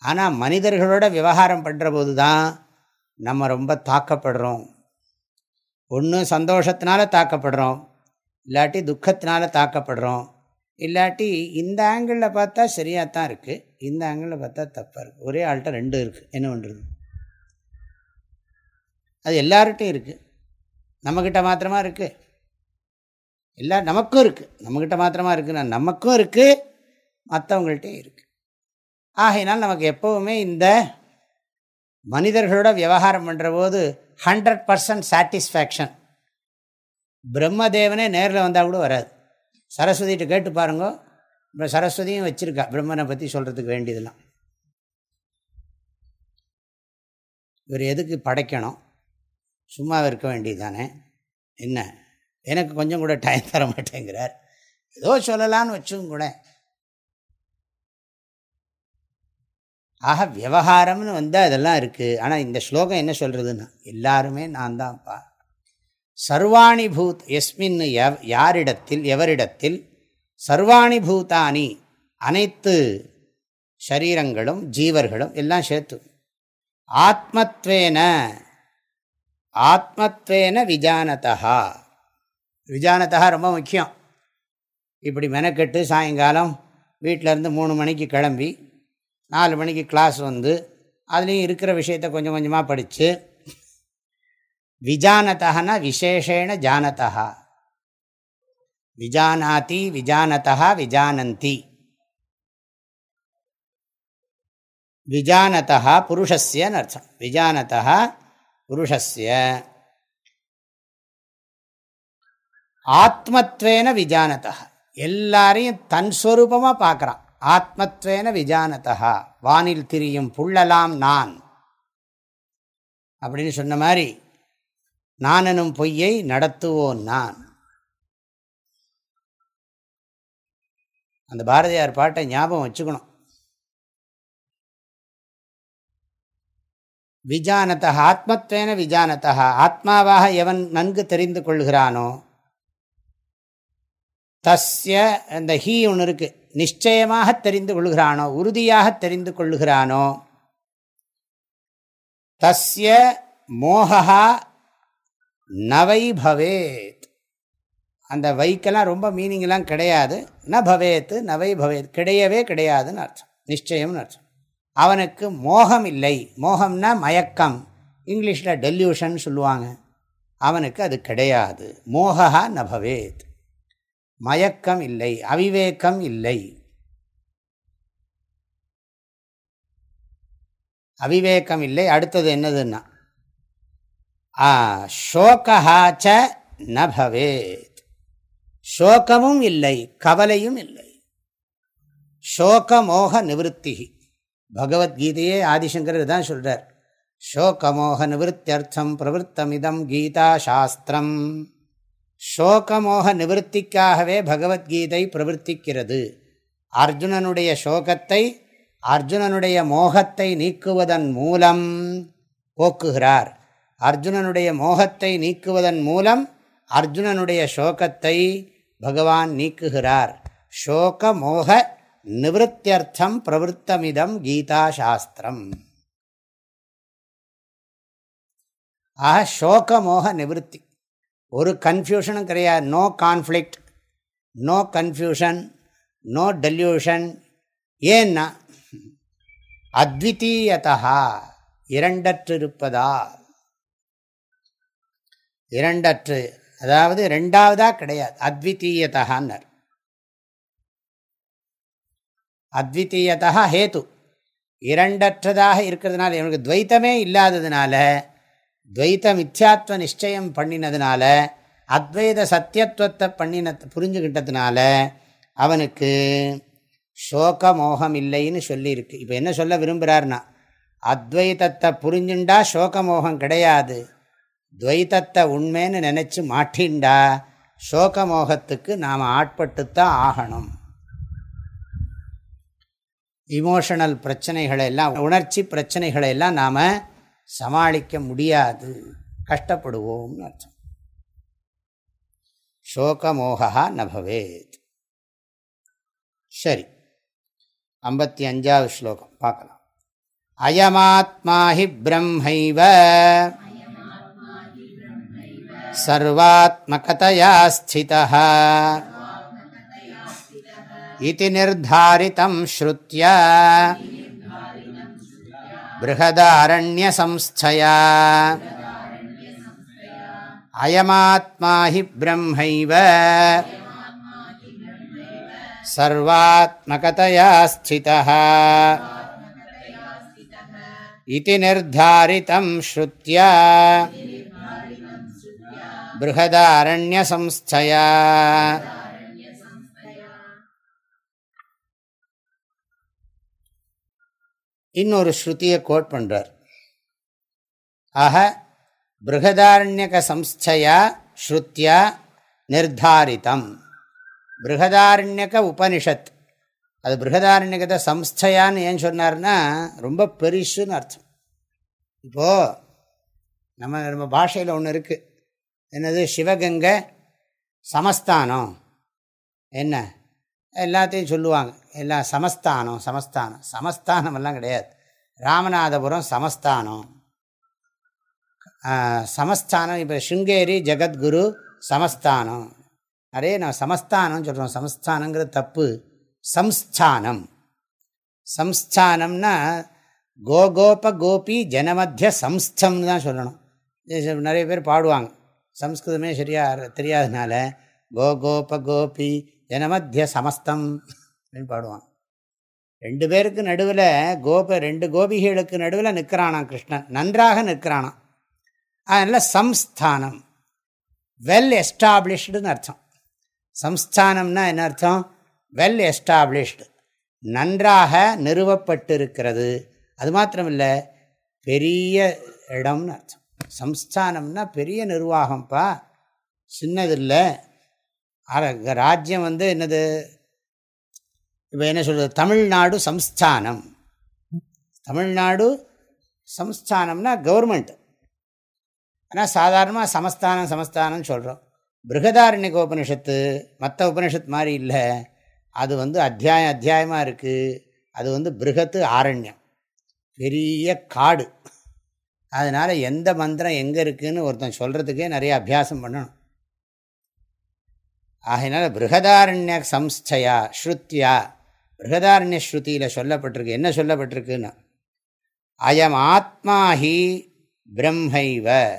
ஆனால் மனிதர்களோட விவகாரம் பண்ணுற போது தான் நம்ம ரொம்ப தாக்கப்படுறோம். ஒன்று சந்தோஷத்தினால தாக்கப்படுறோம். இல்லாட்டி துக்கத்தினால தாக்கப்படுறோம். இல்லாட்டி இந்த ஆங்கிளில் பார்த்தா சரியாக தான் இருக்குது இந்த ஆங்கிளில் பார்த்தா தப்பாக இருக்குது ஒரே ஆள்கிட்ட ரெண்டு இருக்குது என்ன பண்ணுறது அது எல்லார்கிட்டையும் இருக்குது நம்மக்கிட்ட மாத்திரமா இருக்குது எல்லா நமக்கும் இருக்குது நம்மக்கிட்ட மாத்திரமா இருக்குன்னா நமக்கும் இருக்குது மற்றவங்கள்ட்டையும் இருக்குது ஆகையினால் நமக்கு எப்போவுமே இந்த மனிதர்களோட விவகாரம் பண்ணுற போது ஹண்ட்ரட் பர்சன்ட் சாட்டிஸ்ஃபேக்ஷன். பிரம்மதேவனே நேரில் வந்தால் கூட வராது. சரஸ்வதிகிட்ட கேட்டு பாருங்க. இப்போ சரஸ்வதியும் வச்சுருக்கா. பிரம்மனை பற்றி சொல்கிறதுக்கு வேண்டியதெல்லாம். இவர் எதுக்கு படைக்கணும்? சும்மா இருக்க வேண்டியது தானே என்ன? எனக்கு கொஞ்சம் கூட டைம் தர மாட்டேங்கிறார் ஏதோ சொல்லலான்னு வச்சும் கூட ஆக விவகாரம்னு வந்தால் அதெல்லாம் இருக்குது ஆனால் இந்த ஸ்லோகம் என்ன சொல்கிறதுன்னா எல்லாருமே நான் தான்ப்பா. சர்வாணி பூத் எஸ்மின் எவ் யாரிடத்தில் எவரிடத்தில் சர்வாணி பூதானி அனைத்து சரீரங்களும் ஜீவர்களும் எல்லாம் சேர்த்து. ஆத்மத்வேன ஆத்மத்வேன விஜானதா விஜானதா ரொம்ப முக்கியம். இப்படி மெனக்கெட்டு சாயங்காலம் வீட்டிலேருந்து மூணு மணிக்கு கிளம்பி நாலு மணிக்கு கிளாஸ் வந்து அதுலேயும் இருக்கிற விஷயத்த கொஞ்சம் கொஞ்சமாக படித்து விஜானத்தகனா விசேஷேன ஜானதா விஜானாதி விஜானதா விஜானந்தி. விஜானதா புருஷஸ்யன்னு அர்த்தம். விஜானதா புருஷஸ்ய. ஆத்மத்வேன விஜானதா எல்லாரையும் தன் ஸ்வரூபமாக பார்க்குறான் ஆத்மத்வேன விஜானதா வானில் திரியும் புள்ளலாம் நான். அப்படின்னு சொன்ன மாதிரி நானெனும் பொய்யை நடத்துவோன் நான். அந்த பாரதியார் பாட்டை ஞாபகம் வச்சுக்கணும். விஜானதா ஆத்மத்வேன விஜானதா ஆத்மாவாக எவன் நன்கு தெரிந்து கொள்கிறானோ தஸ்ய அந்த ஹீ ஒன்று இருக்குது நிச்சயமாக தெரிந்து கொள்கிறானோ உறுதியாக தெரிந்து கொள்கிறானோ தஸ்ய மோகா நவை பவேத். அந்த வைக்கெல்லாம் ரொம்ப மீனிங்லாம் கிடையாது. ந பவேத்து நவை பவேத் கிடையவே கிடையாதுன்னு அர்த்தம். நிச்சயம்னு அர்த்தம். அவனுக்கு மோகம் இல்லை. மோகம்னா மயக்கம். இங்கிலீஷில் டெல்யூஷன் சொல்லுவாங்க. அவனுக்கு அது கிடையாது. மோகா ந பவேத். மயக்கம் இல்லை அவிவேகம் இல்லை. அவிவேகம் இல்லை அடுத்தது என்னதுன்னா ஷோகாச்ச நபவேத் சோகமும் இல்லை கவலையும் இல்லை. சோகமோக நிவத்தி பகவத்கீதையே ஆதிசங்கரர் தான் சொல்கிறார் சோகமோக நிவத்தியர்த்தம் பிரவருத்தமிதம் கீதா சாஸ்திரம். ஷோகமோக நிவர்த்திக்காகவே பகவத்கீதை பிரவர்த்திக்கிறது. அர்ஜுனனுடைய சோகத்தை அர்ஜுனனுடைய மோகத்தை நீக்குவதன் மூலம் போக்குகிறார். அர்ஜுனனுடைய மோகத்தை நீக்குவதன் மூலம் அர்ஜுனனுடைய சோகத்தை பகவான் நீக்குகிறார். சோக மோக நிவத்தியர்த்தம் பிரவருத்தமிதம் கீதா சாஸ்திரம் ஆக சோகமோக நிவர்த்தி ஒரு கன்ஃபியூஷனும் கிடையாது. No conflict no confusion no delusion ஏன்னா அத்விதீயதா இரண்டற்றிருப்பதா? இரண்டற்று அதாவது ரெண்டாவதாக கிடையாது. அத்விதீயதான்னர் அத்விதீயதா ஹேத்து இரண்டற்றதாக இருக்கிறதுனால இவனுக்கு துவைத்தமே இல்லாததுனால துவைத்த மித்யாத்வ நிச்சயம் பண்ணினதுனால அத்வைத சத்தியத்துவத்தை பண்ணின புரிஞ்சுக்கிட்டதுனால அவனுக்கு சோக மோகம் இல்லைன்னு சொல்லியிருக்கு. இப்போ என்ன சொல்ல விரும்புகிறார்னா அத்வைதத்தை புரிஞ்சுண்டா சோகமோகம் கிடையாது. துவைத்தத்தை உண்மைன்னு நினச்சி மாட்டின்டா சோகமோகத்துக்கு நாம் ஆட்பட்டுத்தான் ஆகணும். இமோஷனல் பிரச்சனைகளை எல்லாம் உணர்ச்சி பிரச்சனைகளை எல்லாம் நாம் சமாளிக்க முடியாது. கஷ்டப்படுவோம்னு அர்த்தம். சோகமோகா நபவேத் சரி. ஐம்பத்தி அஞ்சாவது ஸ்லோகம். பார்க்கலாம். அயமாத்மா ஹி பிரம்மைவ. சர்வாத்மகதையா ஸ்திதா இது நிர்தாரிதம் ஸ்ருத்யா. बृहदारण्यसंस्थया अयमात्मा हि ब्रह्मैव सर्वात्मकतया स्थितः इति निर्धारितं श्रुत्या बृहदारण्यसंस्थया இன்னொரு ஸ்ருதியை கோட் பண்ணுறார் ஆக பிருகதாரண்யக சம்ஸ்தையா ஸ்ருத்தியா நிர்தாரித்தம் பிருகதாரண்யக உபனிஷத். அது பிருகதாரண்யகத சம்ஸ்தையான்னு ஏன் சொன்னார்னா ரொம்ப பெரிசுன்னு அர்த்தம். இப்போது நம்ம நம்ம பாஷையில் ஒன்று இருக்குது என்னது? சிவகங்கை சமஸ்தானம். என்ன? எல்லாத்தையும் சொல்லுவாங்க. எல்லாம் சமஸ்தானம் சமஸ்தானம். சமஸ்தானம் எல்லாம் கிடையாது. ராமநாதபுரம் சமஸ்தானம். சமஸ்தானம் இப்போ ஸ்ருங்கேரி ஜெகத்குரு சமஸ்தானம். நிறைய நான் சமஸ்தானம் சொல்கிறோம் சமஸ்தானங்கிற தப்பு. சம்ஸ்தானம். சம்ஸ்தானம்னா கோகோப கோபி ஜனமத்திய சம்ஸ்தம்னு தான் சொல்லணும். நிறைய பேர் பாடுவாங்க. சம்ஸ்கிருதமே சரியா தெரியாதனால கோகோப கோபி ஜனமத்திய சமஸ்தம். அப்படின்னு பாடுவான். ரெண்டு பேருக்கு நடுவில் கோப ரெண்டு கோபிகளுக்கு நடுவில் நிற்கிறானாம் கிருஷ்ணன். நன்றாக நிற்கிறானாம். அதனால் சம்ஸ்தானம். வெல் எஸ்டாப்ளிஷ்டுன்னு அர்த்தம். சம்ஸ்தானம்னா என்ன அர்த்தம்? வெல் எஸ்டாப்ளிஷ்டு நன்றாக நிறுவப்பட்டிருக்கிறது. அது மாத்திரமில்லை பெரிய இடம்னு அர்த்தம். சம்ஸ்தானம்னா பெரிய நிர்வாகம்ப்பா சின்னதில்லை. ராஜ்யம் வந்து என்னது? இப்போ என்ன சொல்கிறது தமிழ்நாடு சம்ஸ்தானம். தமிழ்நாடு சம்ஸ்தானம்னா கவர்மெண்ட் ஆனால் சாதாரணமாக சமஸ்தானம் சமஸ்தானம்னு சொல்கிறோம் பிருகதாரண்யக உபனிஷத்து மற்ற உபனிஷத் மாதிரி இல்லை. அது வந்து அத்தியாயம் அத்தியாயமாக இருக்குது அது வந்து பிருகத்து ஆரண்யம். பெரிய காடு. அதனால் எந்த மந்திரம் எங்கே இருக்குதுன்னு ஒருத்தன் சொல்கிறதுக்கே நிறைய அபியாசம் பண்ணணும். ஆகையினால பிருகதாரண்ய சம்ஸ்தையா ஸ்ருத்தியா பிருகதாரண்ய ஸ்ருதியில் சொல்லப்பட்டிருக்கு. என்ன சொல்லப்பட்டிருக்குன்னு அயம் ஆத்மா ஹி பிரம்மைவ.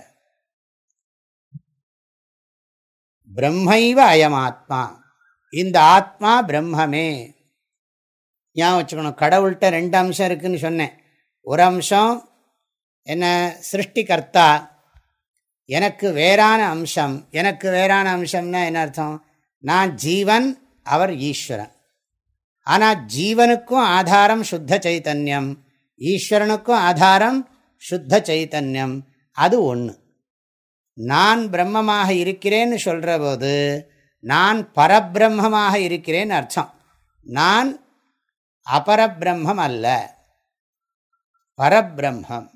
பிரம்மைவ அயம் ஆத்மா. இந்த ஆத்மா பிரம்மமே. ஞாபகம் வச்சுக்கணும். கடவுள்கிட்ட ரெண்டு அம்சம் இருக்குதுன்னு சொன்னேன். ஒரு அம்சம் என்ன? சிருஷ்டிகர்த்தா. எனக்கு வேறான அம்சம். எனக்கு வேறான அம்சம்னா என்ன அர்த்தம்? நான் ஜீவன் அவர் ஈஸ்வரன். ஆனால் ஜீவனுக்கும் ஆதாரம் சுத்த சைத்தன்யம் ஈஸ்வரனுக்கும் ஆதாரம் சுத்த சைத்தன்யம். அது ஒன்று நான் பிரம்மமாக இருக்கிறேன்னு சொல்கிற போது நான் பரபிரம்மமாக இருக்கிறேன்னு அர்த்தம். நான் அபரபிரம்மம் அல்ல. பரபிரம்மம்.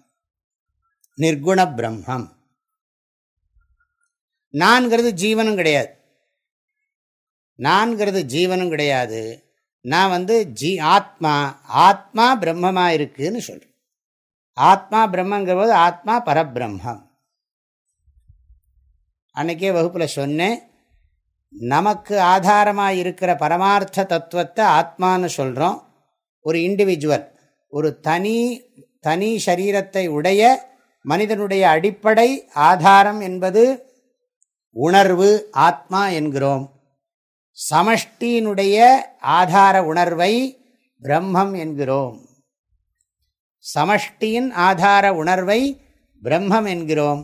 நிர்குண பிரம்மம். நான்கிறது ஜீவனும் கிடையாது. நான்கிறது ஜீவனும் கிடையாது. நான் வந்து ஜி ஆத்மா ஆத்மா பிரம்மமாக இருக்குதுன்னு சொல்கிறேன் ஆத்மா பிரம்மங்கிற போது ஆத்மா பரபிரம்மம். அன்றைக்கே வகுப்பில் சொன்னேன் நமக்கு ஆதாரமாக இருக்கிற பரமார்த்த தத்துவத்தை ஆத்மான்னு சொல்கிறோம் ஒரு இண்டிவிஜுவல் ஒரு தனி தனி சரீரத்தை உடைய மனிதனுடைய அடிப்படை ஆதாரம் என்பது உணர்வு ஆத்மா என்கிறோம். சமஷ்டியினுடைய ஆதார உணர்வை பிரம்மம் என்கிறோம். சமஷ்டியின் ஆதார உணர்வை பிரம்மம் என்கிறோம்.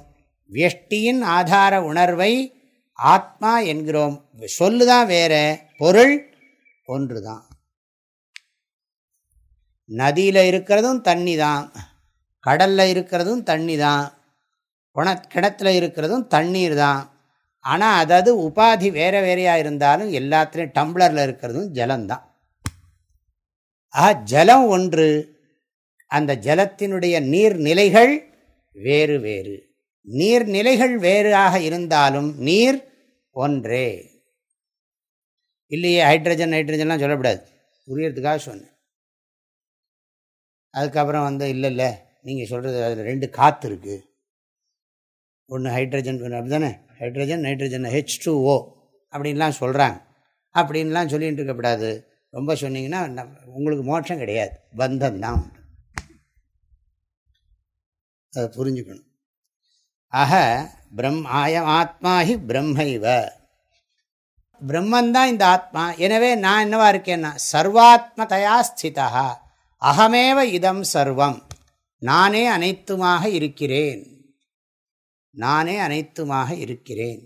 வியஷ்டியின் ஆதார உணர்வை ஆத்மா என்கிறோம். சொல்லுதான் வேற? பொருள் ஒன்று தான் நதியில் இருக்கிறதும் தண்ணி தான் கடலில் இருக்கிறதும் தண்ணி தான் குண கிணத்துல இருக்கிறதும் தண்ணீர் தான் ஆனால் அதாவது உபாதி வேறு வேறையாக இருந்தாலும் எல்லாத்துலேயும் டம்ளரில் இருக்கிறதும் ஜலம்தான். ஆ ஜலம் ஒன்று. அந்த ஜலத்தினுடைய நீர்நிலைகள் வேறு வேறு. நீர்நிலைகள் வேறாக இருந்தாலும் நீர் ஒன்றே. இல்லையே ஹைட்ரஜன் நைட்ரஜன்லாம் சொல்லக்கூடாது. புரியறதுக்காக சொன்னேன். அதுக்கப்புறம் வந்து இல்லை இல்லை நீங்கள் சொல்கிறது அதில் ரெண்டு காற்று இருக்குது ஒன்று ஹைட்ரஜன் அப்படி தானே hydrogen nitrogen H two O அப்படின்லாம் சொல்கிறாங்க அப்படின்லாம் சொல்லிகிட்டு இருக்கக்கூடாது ரொம்ப சொன்னீங்கன்னா உங்களுக்கு மோட்சம் கிடையாது. பந்தம் தான் அதை புரிஞ்சுக்கணும். ஆக பிரம் ஆயம் ஆத்மாஹி பிரம்மைவ. பிரம்மந்தான் இந்த ஆத்மா. எனவே நான் என்னவா இருக்கேன்னா சர்வாத்மதையா ஸ்திதா அகமேவ இதம் சர்வம். நானே அனைத்துமாக இருக்கிறேன். நானே அனைத்துமாக இருக்கிறேன்.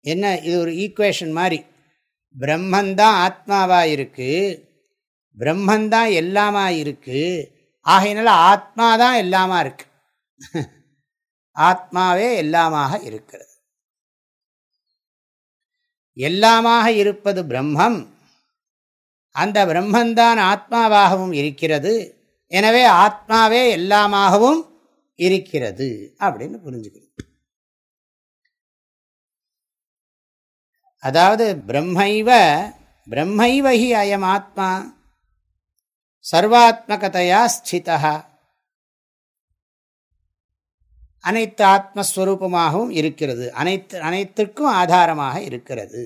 என்ன இது ஒரு ஈக்குவேஷன் மாதிரி பிரம்மந்தான் ஆத்மாவாக இருக்கு பிரம்மந்தான் எல்லாமா இருக்கு ஆகையினால ஆத்மா தான் எல்லாமா இருக்கு ஆத்மாவே எல்லாமாக இருக்கிறது. எல்லாமாக இருப்பது பிரம்மம். அந்த பிரம்மந்தான் ஆத்மாவாகவும் இருக்கிறது. எனவே ஆத்மாவே எல்லாமாகவும் இருக்கிறது அப்படின்னு புரிஞ்சுக்கணும். அதாவது பிரம்மைவ பிரம்மைவகி அயம் ஆத்மா சர்வாத்மகதையா ஸ்திதா அனைத்து ஆத்மஸ்வரூபமாகவும் இருக்கிறது அனைத்து அனைத்திற்கும் ஆதாரமாக இருக்கிறது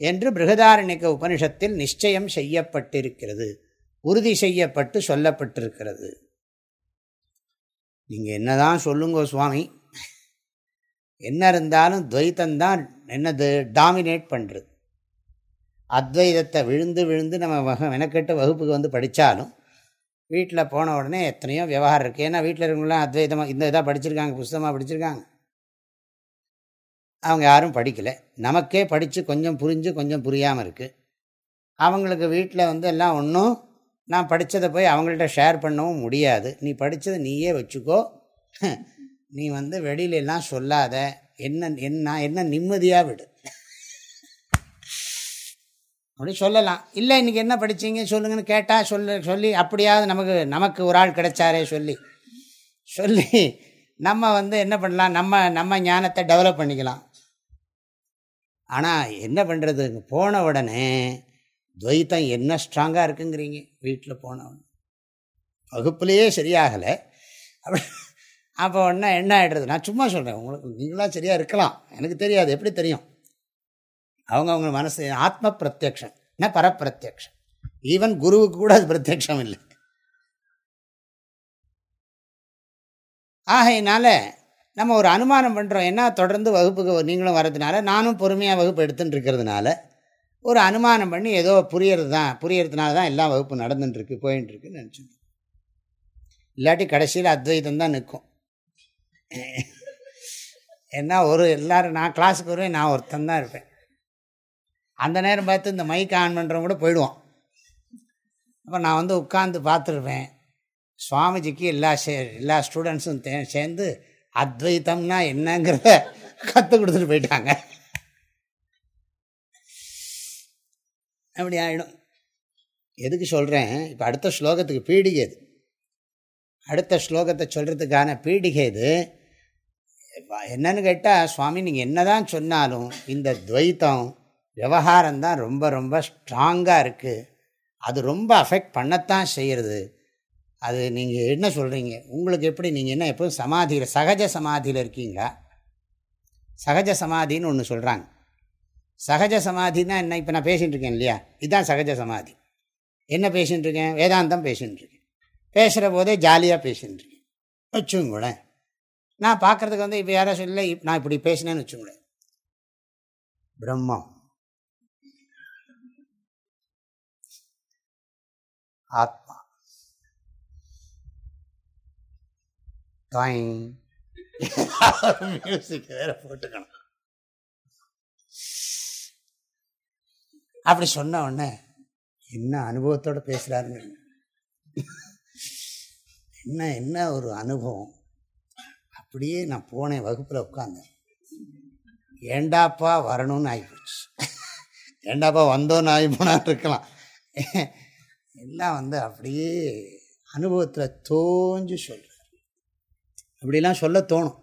என்று பிருகதாரண்யக்க உபனிஷத்தில் நிச்சயம் செய்யப்பட்டிருக்கிறது. உறுதி செய்யப்பட்டு சொல்லப்பட்டிருக்கிறது. நீங்கள் என்னதான் சொல்லுங்க சுவாமி. என்ன இருந்தாலும் துவைத்தந்தான் என்னது டாமினேட் பண்ணுறது அத்வைதத்தை விழுந்து விழுந்து நம்ம வக மெனக்கெட்டு வகுப்புக்கு வந்து படித்தாலும் வீட்டில் போன உடனே எத்தனையோ விவகாரம் இருக்குது ஏன்னா வீட்டில் இருக்கவங்களாம் அத்வைதமாக இந்த இதாக படிச்சிருக்காங்க புஸ்தகமாக படிச்சிருக்காங்க. அவங்க யாரும் படிக்கலை. நமக்கே படித்து கொஞ்சம் புரிஞ்சு கொஞ்சம் புரியாமல் இருக்குது அவங்களுக்கு வீட்டில் வந்து எல்லாம் ஒன்றும் நான் படித்ததை போய் அவங்கள்ட்ட ஷேர் பண்ணவும் முடியாது. நீ படித்ததை நீயே வச்சுக்கோ. நீ வந்து வெளியிலெல்லாம் சொல்லாத. என்ன என்ன என்ன நிம்மதியாக விடு. அப்படி சொல்லலாம். இல்லை இன்றைக்கி என்ன படித்தீங்க சொல்லுங்கன்னு கேட்டால் சொல்ல சொல்லி அப்படியாவது நமக்கு நமக்கு ஒரு ஆள் கிடைச்சாரே சொல்லி. சொல்லி நம்ம வந்து என்ன பண்ணலாம்? நம்ம நம்ம ஞானத்தை டெவலப் பண்ணிக்கலாம். ஆனால் என்ன பண்ணுறது போன உடனே துவைத்தம் என்ன ஸ்ட்ராங்காக இருக்குங்கிறீங்க வீட்டில் போனவன் வகுப்புலேயே சரியாகலை. அப்படி அப்போ ஒன்றா என்ன ஆகிடுறது நான் சும்மா சொல்கிறேன் உங்களுக்கு நீங்களாம் சரியாக இருக்கலாம். எனக்கு தெரியாது எப்படி தெரியும்? அவங்க அவங்க மனசு ஆத்ம பிரத்யக்ஷம் என்ன பரப்பிரத்யக்ஷம்? ஈவன் குருவுக்கு கூட அது பிரத்யக்ஷம் இல்லை. ஆகையினால நம்ம ஒரு அனுமானம் பண்ணுறோம் என்ன தொடர்ந்து வகுப்புக்கு நீங்களும் வர்றதுனால நானும் பொறுமையாக வகுப்பு எடுத்துட்டு இருக்கிறதுனால ஒரு அனுமானம் பண்ணி ஏதோ புரியறது தான். புரியறதுனால தான் எல்லா வகுப்பு நடந்துட்டுருக்கு போயின்ட்டுருக்குன்னு நினச்சிருக்கோம் இல்லாட்டி கடைசியில் அத்வைதம் தான் நிற்கும். ஏன்னா ஒரு எல்லோரும் நான் கிளாஸுக்கு வருவேன் நான் ஒருத்தன் தான் இருப்பேன். அந்த நேரம் பார்த்து இந்த மைக் ஆன் பண்ணுறவங்க கூட போயிடுவோம் அப்போ நான் வந்து உட்காந்து பார்த்துருப்பேன் சுவாமிஜிக்கு எல்லா சே எல்லா ஸ்டூடெண்ட்ஸும் சேர்ந்து அத்வைத்தம்னா என்னங்கிறத கற்றுக் கொடுத்துட்டு போயிட்டாங்க. அப்படி ஆகிடும் எதுக்கு சொல்கிறேன் இப்போ அடுத்த ஸ்லோகத்துக்கு பீடிகை இது. அடுத்த ஸ்லோகத்தை சொல்கிறதுக்கான பீடிகை இது. என்னன்னு கேட்டால் சுவாமி நீங்கள் என்ன தான் சொன்னாலும் இந்த துவைத்தம் விவகாரம்தான் ரொம்ப ரொம்ப ஸ்ட்ராங்காக இருக்குது அது ரொம்ப அஃபெக்ட் பண்ணத்தான் செய்கிறது அது நீங்கள் என்ன சொல்கிறீங்க உங்களுக்கு எப்படி நீங்கள் என்ன எப்போதும் சமாதியில் சகஜ சமாதியில் இருக்கீங்களா? சகஜ சமாதின்னு ஒன்று சொல்கிறாங்க சகஜ சமாதினா என்ன? இப்போ நான் பேசிகிட்டு இருக்கேன் இல்லையா? இதுதான் சகஜ சமாதி என்ன பேசிகிட்டு இருக்கேன் வேதாந்தம் பேசிகிட்டு இருக்கேன் பேசுகிற போதே ஜாலியாக பேசிகிட்டு இருக்கேன் வச்சுங்களேன் நான் பார்க்குறதுக்கு வந்து இப்போ யாரோ சொல்ல நான் இப்படி பேசினேன்னு வச்சுங்களேன் பிரம்மம். ஆத்மா. மியூசிக் வேற போட்டுக்கணும். அப்படி சொன்ன உடனே என்ன அனுபவத்தோட பேசுகிறாருங்க என்ன என்ன ஒரு அனுபவம்? அப்படியே நான் போனேன் வகுப்பில் உட்காந்தேன் ஏண்டாப்பா வரணும்னு ஆகிப்போச்சு ஏண்டாப்பா வந்தோன்னு ஆகி போனான்னு இருக்கலாம். எல்லாம் வந்து அப்படியே அனுபவத்தில் தோஞ்சு சொல்கிறார் அப்படிலாம் சொல்ல தோணும்.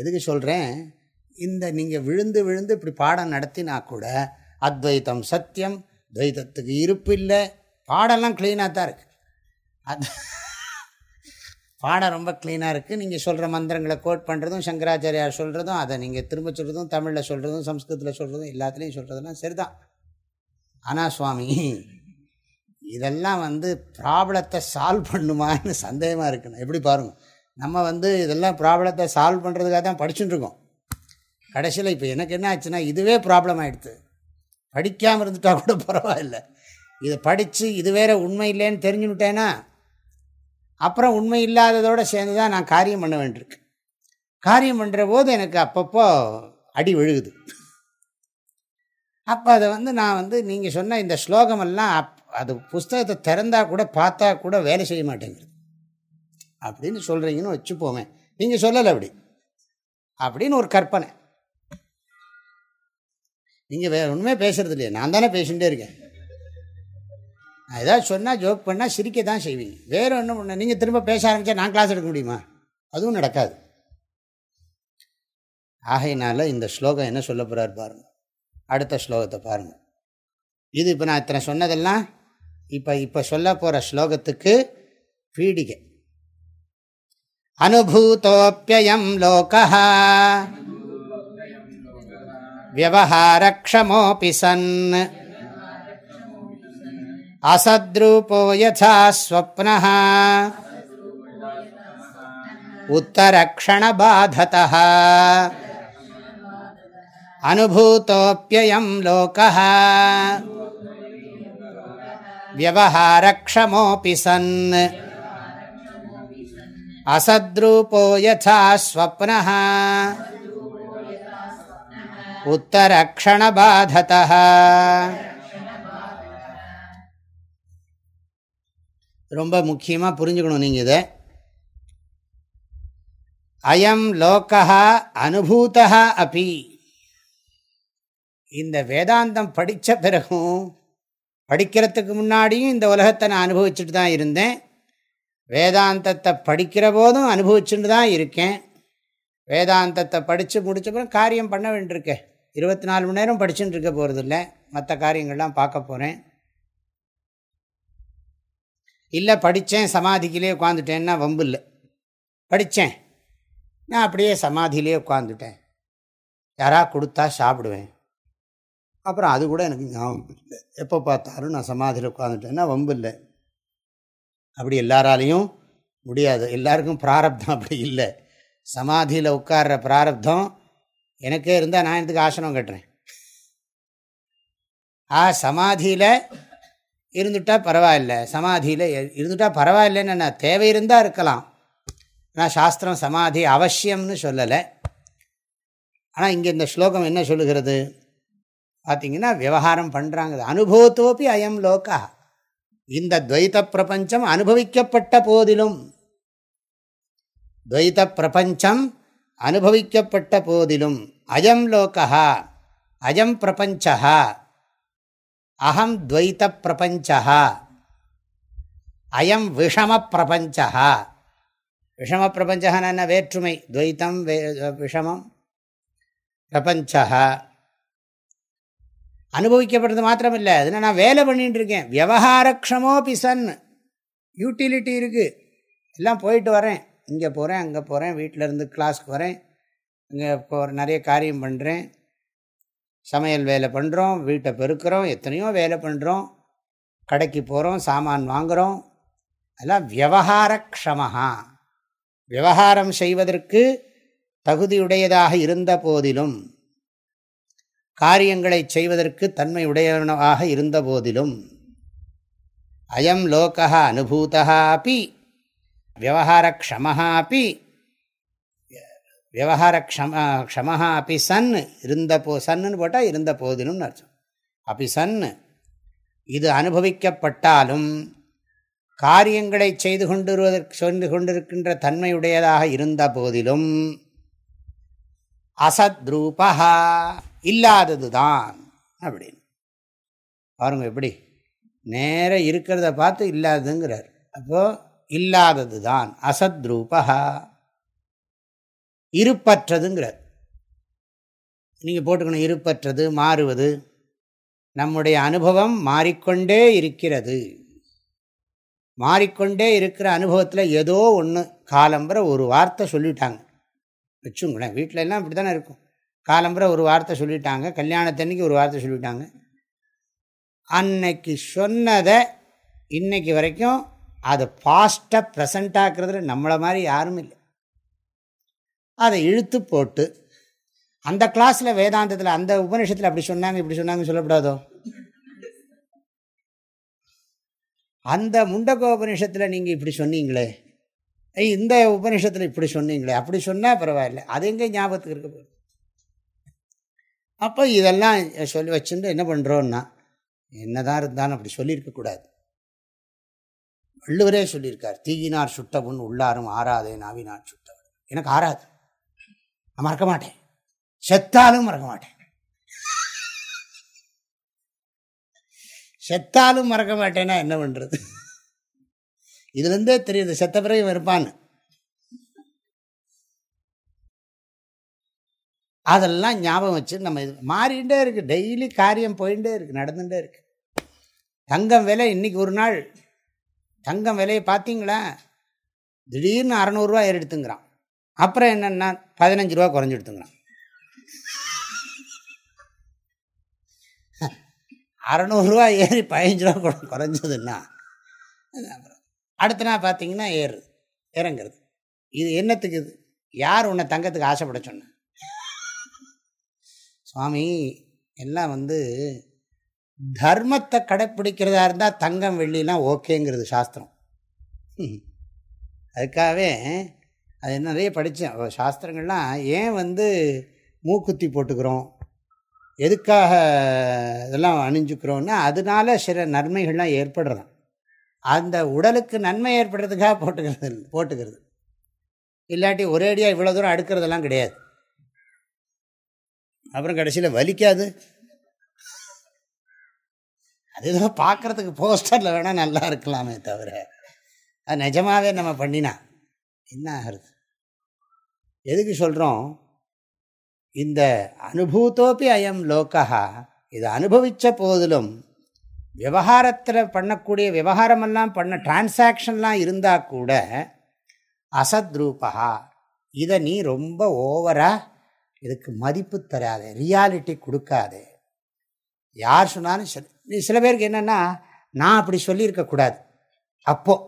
எதுக்கு சொல்கிறேன் இந்த நீங்கள் விழுந்து விழுந்து இப்படி பாடம் நடத்தினா கூட அத்வைத்தம் சத்தியம் துவைத்தத்துக்கு இருப்பு இல்லை. பாடெல்லாம் க்ளீனாக தான் இருக்குது அது பாடம் ரொம்ப க்ளீனாக இருக்குது நீங்கள் சொல்கிற மந்திரங்களை கோட் பண்ணுறதும் சங்கராச்சாரியார் சொல்கிறதும் அதை நீங்கள் திரும்ப சொல்கிறதும் தமிழில் சொல்கிறதும் சம்ஸ்கிருதத்தில் சொல்கிறதும் எல்லாத்துலேயும் சொல்கிறதுலாம் சரிதான். ஆனால் சுவாமி இதெல்லாம் வந்து ப்ராப்ளத்தை சால்வ் பண்ணுமான்னு சந்தேகமாக இருக்கணும் எப்படி பாருங்கள் நம்ம வந்து இதெல்லாம் ப்ராப்ளத்தை சால்வ் பண்ணுறதுக்காக தான் படிச்சுட்டுருக்கோம் கடைசியில் இப்போ எனக்கு என்ன ஆச்சுன்னா இதுவே ப்ராப்ளம் ஆகிடுது படிக்காமல் இருந்துட்டா கூட பரவாயில்ல. இதை படித்து இது வேற உண்மை இல்லைன்னு தெரிஞ்சுவிட்டேன்னா அப்புறம் உண்மை இல்லாததோடு சேர்ந்து தான் நான் காரியம் பண்ண வேண்டியிருக்கு. காரியம் பண்ணுற போது எனக்கு அப்பப்போ அடி விழுகுது. அப்போ அதை வந்து நான் வந்து நீங்கள் சொன்ன இந்த ஸ்லோகமெல்லாம் அப் அது புஸ்தகத்தை திறந்தா கூட பார்த்தா கூட வேலை செய்ய மாட்டேங்குது. அப்படின்னு சொல்கிறீங்கன்னு வச்சுப்போமே. நீங்கள் சொல்லலை அப்படி. அப்படின்னு ஒரு கற்பனை. நீங்கள் வேறு ஒன்றுமே பேசுறது இல்லையே நான் தானே பேசிகிட்டே இருக்கேன். நான் ஏதாவது சொன்னால் ஜோக் பண்ணால் சிரிக்க தான் செய்வீங்க. வேறு ஒன்றும் ஒன்று நீங்கள் திரும்ப பேச ஆரம்பித்தா நான் கிளாஸ் எடுக்க முடியுமா? அதுவும் நடக்காது. ஆகையினால இந்த ஸ்லோகம் என்ன சொல்ல போகிறார் பாருங்கள் அடுத்த ஸ்லோகத்தை பாருங்கள் இது இப்போ நான் இத்தனை சொன்னதெல்லாம் இப்போ இப்போ சொல்ல போகிற ஸ்லோகத்துக்கு பீடிகை. அனுபூத்தோப்பியம் லோகா व्यवहारक्षमोऽपि सन् असद्रूपो यथा स्वप्नः उत्तरक्षणबाधतः अनुभूतोऽप्ययं लोकः व्यवहारक्षमोऽपि सन् असद्रूपो यथा स्वप्नः உத்தரக்ஷணபாதத ரொம்ப முக்கியமாக புரிஞ்சுக்கணும் நீங்கள் இதை. அயம் லோக்கா அனுபூதா அப்பி இந்த வேதாந்தம் படித்த பிறகும் படிக்கிறதுக்கு முன்னாடியும் இந்த உலகத்தை நான் அனுபவிச்சுட்டு தான் இருந்தேன். வேதாந்தத்தை படிக்கிற போதும் அனுபவிச்சுட்டு தான் இருக்கேன். வேதாந்தத்தை படித்து முடிச்சப்பறம் காரியம் பண்ண வேண்டியிருக்கேன். இருபத்தி நாலு மணி நேரம் படிச்சுட்டு இருக்க போகிறது இல்லை மற்ற காரியங்கள்லாம் பார்க்க போகிறேன் இல்லை படித்தேன் சமாதிக்கிலே உட்காந்துட்டேன்னா வம்பு இல்லை. படித்தேன் நான் அப்படியே சமாதியிலே உட்காந்துட்டேன் யாரா கொடுத்தா சாப்பிடுவேன். அப்புறம் அது கூட எனக்கு ஞாபகம் இல்லை. எப்போ பார்த்தாலும் நான் சமாதியில் உட்காந்துட்டேன்னா வம்பு இல்லை. அப்படி எல்லாராலையும் முடியாது. எல்லாருக்கும் பிராரப்தம் அப்படி இல்லை. சமாதியில் உட்கார்ற பிராரப்தம் எனக்கே இருந்தால் நான் எனக்கு ஆசனம் கட்டுறேன்? ஆ சமாதியில் இருந்துட்டால் பரவாயில்ல. சமாதியில் இருந்துட்டால் பரவாயில்லைன்னு நான் தேவை இருந்தால் இருக்கலாம். ஆனால் சாஸ்திரம் சமாதி அவசியம்னு சொல்லலை. ஆனால் இங்கே இந்த ஸ்லோகம் என்ன சொல்லுகிறது? பார்த்தீங்கன்னா விவகாரம் பண்ணுறாங்க அனுபவத்தோப்பி அயம் லோக்கா இந்த துவைத்த பிரபஞ்சம் அனுபவிக்கப்பட்ட போதிலும் துவைத்த பிரபஞ்சம் அனுபவிக்கப்பட்ட போதிலும் அயம் லோகா அயம் பிரபஞ்சா அகம் துவைத்த பிரபஞ்சா அயம் விஷம பிரபஞ்சா விஷம பிரபஞ்சன வேற்றுமை. துவைத்தம் விஷமம் பிரபஞ்சா அனுபவிக்கப்படுறது மாத்திரமில்லை. அதில் நான் வேலை பண்ணிட்டு இருக்கேன் விவகாரக்ஷமோ பிசன் யூட்டிலிட்டி இருக்குது எல்லாம் போயிட்டு வரேன். இங்கே போகிறேன் அங்கே போகிறேன் வீட்டிலேருந்து கிளாஸ்க்கு வரேன் இங்கே போ நிறைய காரியம் பண்ணுறேன் சமையல் வேலை பண்ணுறோம் வீட்டை பெருக்கிறோம் எத்தனையோ வேலை பண்ணுறோம் கடைக்கு போகிறோம் சாமான் வாங்குகிறோம் அதெல்லாம் விவகாரக்ஷமஹா விவகாரம் செய்வதற்கு தகுதியுடையதாக இருந்த போதிலும் காரியங்களை செய்வதற்கு தன்மை உடையவனாக இருந்த போதிலும் அயம் லோகா அனுபூதா அப்படி விவகாரக்ஷமஹா அப்படி விவகாரக்ஷம க்ஷமஹா அப்படி சன் இருந்த போ சன்னு போட்டால் இருந்த போதிலும்னு அர்த்தம். அப்படி சன்னு இது அனுபவிக்கப்பட்டாலும் காரியங்களை செய்து கொண்டுருவதற்கு சொல்லி கொண்டிருக்கின்ற தன்மையுடையதாக இருந்த போதிலும் அசத்ரூபா இல்லாதது தான் அப்படின்னு. பாருங்க எப்படி நேர இருக்கிறத பார்த்து இல்லாததுங்கிறார். அப்போது இல்லாதது தான் அசத்ரூபா. இருப்பற்றதுங்கிறார். நீங்கள் போட்டுக்கணும் இருப்பற்றது மாறுவது. நம்முடைய அனுபவம் மாறிக்கொண்டே இருக்கிறது. மாறிக்கொண்டே இருக்கிற அனுபவத்தில் ஏதோ ஒன்று காலம்புற ஒரு வார்த்தை சொல்லிட்டாங்க. வச்சுங்களேன் வீட்டில எல்லாம் இப்படி தானே இருக்கும். காலம்புற ஒரு வார்த்தை சொல்லிட்டாங்க. கல்யாணத்தன்னைக்கு ஒரு வார்த்தை சொல்லிட்டாங்க. அன்னைக்கு சொன்னதை இன்னைக்கு வரைக்கும் அதை ஃபாஸ்ட்டாக ப்ரெசண்ட் ஆக்குறதுல நம்மளை மாதிரி யாரும் இல்லை. அதை இழுத்து போட்டு அந்த கிளாஸில் வேதாந்தத்தில் அந்த உபநிஷத்தில் அப்படி சொன்னாங்க இப்படி சொன்னாங்கன்னு சொல்லக்கூடாதோ அந்த முண்டகோ உபநிஷத்தில் நீங்கள் இப்படி சொன்னீங்களே. இந்த உபநிஷத்தில் இப்படி சொன்னீங்களே. அப்படி சொன்னால் பரவாயில்ல. அது எங்கே ஞாபகத்துக்கு இருக்க போகுது? அப்போ இதெல்லாம் சொல்லி வச்சுட்டு என்ன பண்ணுறோன்னா என்னதான் இருந்தாலும் அப்படி சொல்லியிருக்கக்கூடாது வள்ளுவரே சொல்லியிருக்கார் தீயினார் சுட்டவுன் உள்ளாரும் ஆறாதே நாவினார் சுட்டவன் எனக்கு ஆறாது. நான் மறக்க மாட்டேன். செத்தாலும் மறக்க மாட்டேன். செத்தாலும் மறக்க மாட்டேன்னா என்ன பண்ணுறது இதுலேருந்தே தெரியுது செத்த பிறகு இருப்பான்னு. அதெல்லாம் ஞாபகம் வச்சு நம்ம இது மாறிகிட்டே இருக்குது டெய்லி காரியம் போயிட்டே இருக்குது நடந்துகிட்டே இருக்கு. தங்கம் விலை இன்னைக்கு ஒரு நாள் தங்கம் விலையை பார்த்தீங்களா? திடீர்னு அறநூறுரூவா ஏறெடுத்துங்கிறான் அப்புறம் என்னென்னா பதினஞ்சு ரூபா குறைஞ்சி எடுத்துங்கிறான் அறநூறுரூவா ஏறி பதினஞ்சு ரூபா குறைஞ்சதுன்னா அடுத்த நாள் பார்த்தீங்கன்னா ஏறு இறங்குறது. இது என்னத்துக்கு இது? யார் உன்னை தங்கத்துக்கு ஆசைப்பட சொன்ன? சுவாமி எல்லாம் வந்து தர்மத்தை கடைப்பிடிக்கிறதா இருந்தால் தங்கம் வெள்ளிலாம் ஓகேங்கிறது சாஸ்திரம். அதுக்காகவே அது நிறைய படித்தேன் சாஸ்திரங்கள்லாம் ஏன் வந்து மூக்குத்தி போட்டுக்கிறோம்? எதுக்காக இதெல்லாம் அணிஞ்சுக்கிறோன்னா அதனால சில நன்மைகள்லாம் ஏற்படுறதான் அந்த உடலுக்கு நன்மை ஏற்படுறதுக்காக போட்டுக்கிறது போட்டுக்கிறது. இல்லாட்டி ஒரேடியாக இவ்வளோ தூரம் அடுக்கிறதெல்லாம் கிடையாது. அப்புறம் கடைசியில் வலிக்காது. அது ஏதோ பார்க்குறதுக்கு போஸ்டரில் வேணால் நல்லா இருக்கலாமே தவிர. அது நிஜமாகவே நம்ம பண்ணினா என்ன ஆகிறது? எதுக்கு சொல்கிறோம் இந்த அனுபூத்தோப்பி அயம் லோக்கா இது அனுபவித்த போதிலும் விவகாரத்தில் பண்ணக்கூடிய விவகாரமெல்லாம் பண்ண டிரான்சாக்ஷன்லாம் இருந்தால் கூட அசத்ரூபா இதை நீ ரொம்ப ஓவராக இதுக்கு மதிப்பு தராது ரியாலிட்டி கொடுக்காது. யார் சொன்னாலும் சரி. சில பேருக்கு என்னென்னா நான் அப்படி சொல்லியிருக்கக்கூடாது அப்போது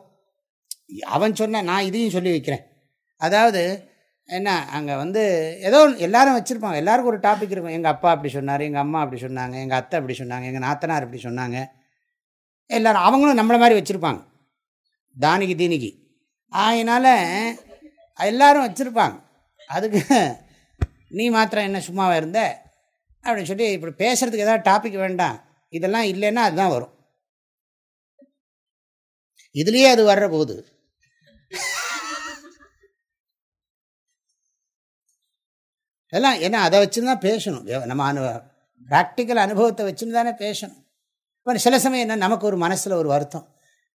அவன் சொன்ன நான் இதையும் சொல்லி வைக்கிறேன். அதாவது என்ன அங்கே வந்து ஏதோ எல்லாரும் வச்சுருப்பாங்க. எல்லாருக்கும் ஒரு டாபிக் இருக்கும். எங்கள் அப்பா அப்படி சொன்னார் எங்கள் அம்மா அப்படி சொன்னாங்க எங்கள் அத்தை அப்படி சொன்னாங்க எங்கள் நாத்தனார் அப்படி சொன்னாங்க. எல்லோரும் அவங்களும் நம்மளை மாதிரி வச்சுருப்பாங்க. தானிக்கு தீனிக்கு. அதனால் எல்லோரும் வச்சுருப்பாங்க. அதுக்கு நீ மாத்திரம் என்ன சும்மாவாக இருந்த? அப்படின்னு சொல்லி இப்படி பேசுகிறதுக்கு ஏதாவது டாபிக் வேண்டாம். இதெல்லாம் இல்லைன்னா அதுதான் வரும். இதுலேயே அது வர்ற போது அதெல்லாம் ஏன்னா அதை வச்சு தான் பேசணும். நம்ம அனு ப்ராக்டிக்கல் அனுபவத்தை வச்சுன்னு தானே பேசணும். இப்போ சில சமயம் என்ன நமக்கு ஒரு மனசில் ஒரு வருத்தம்.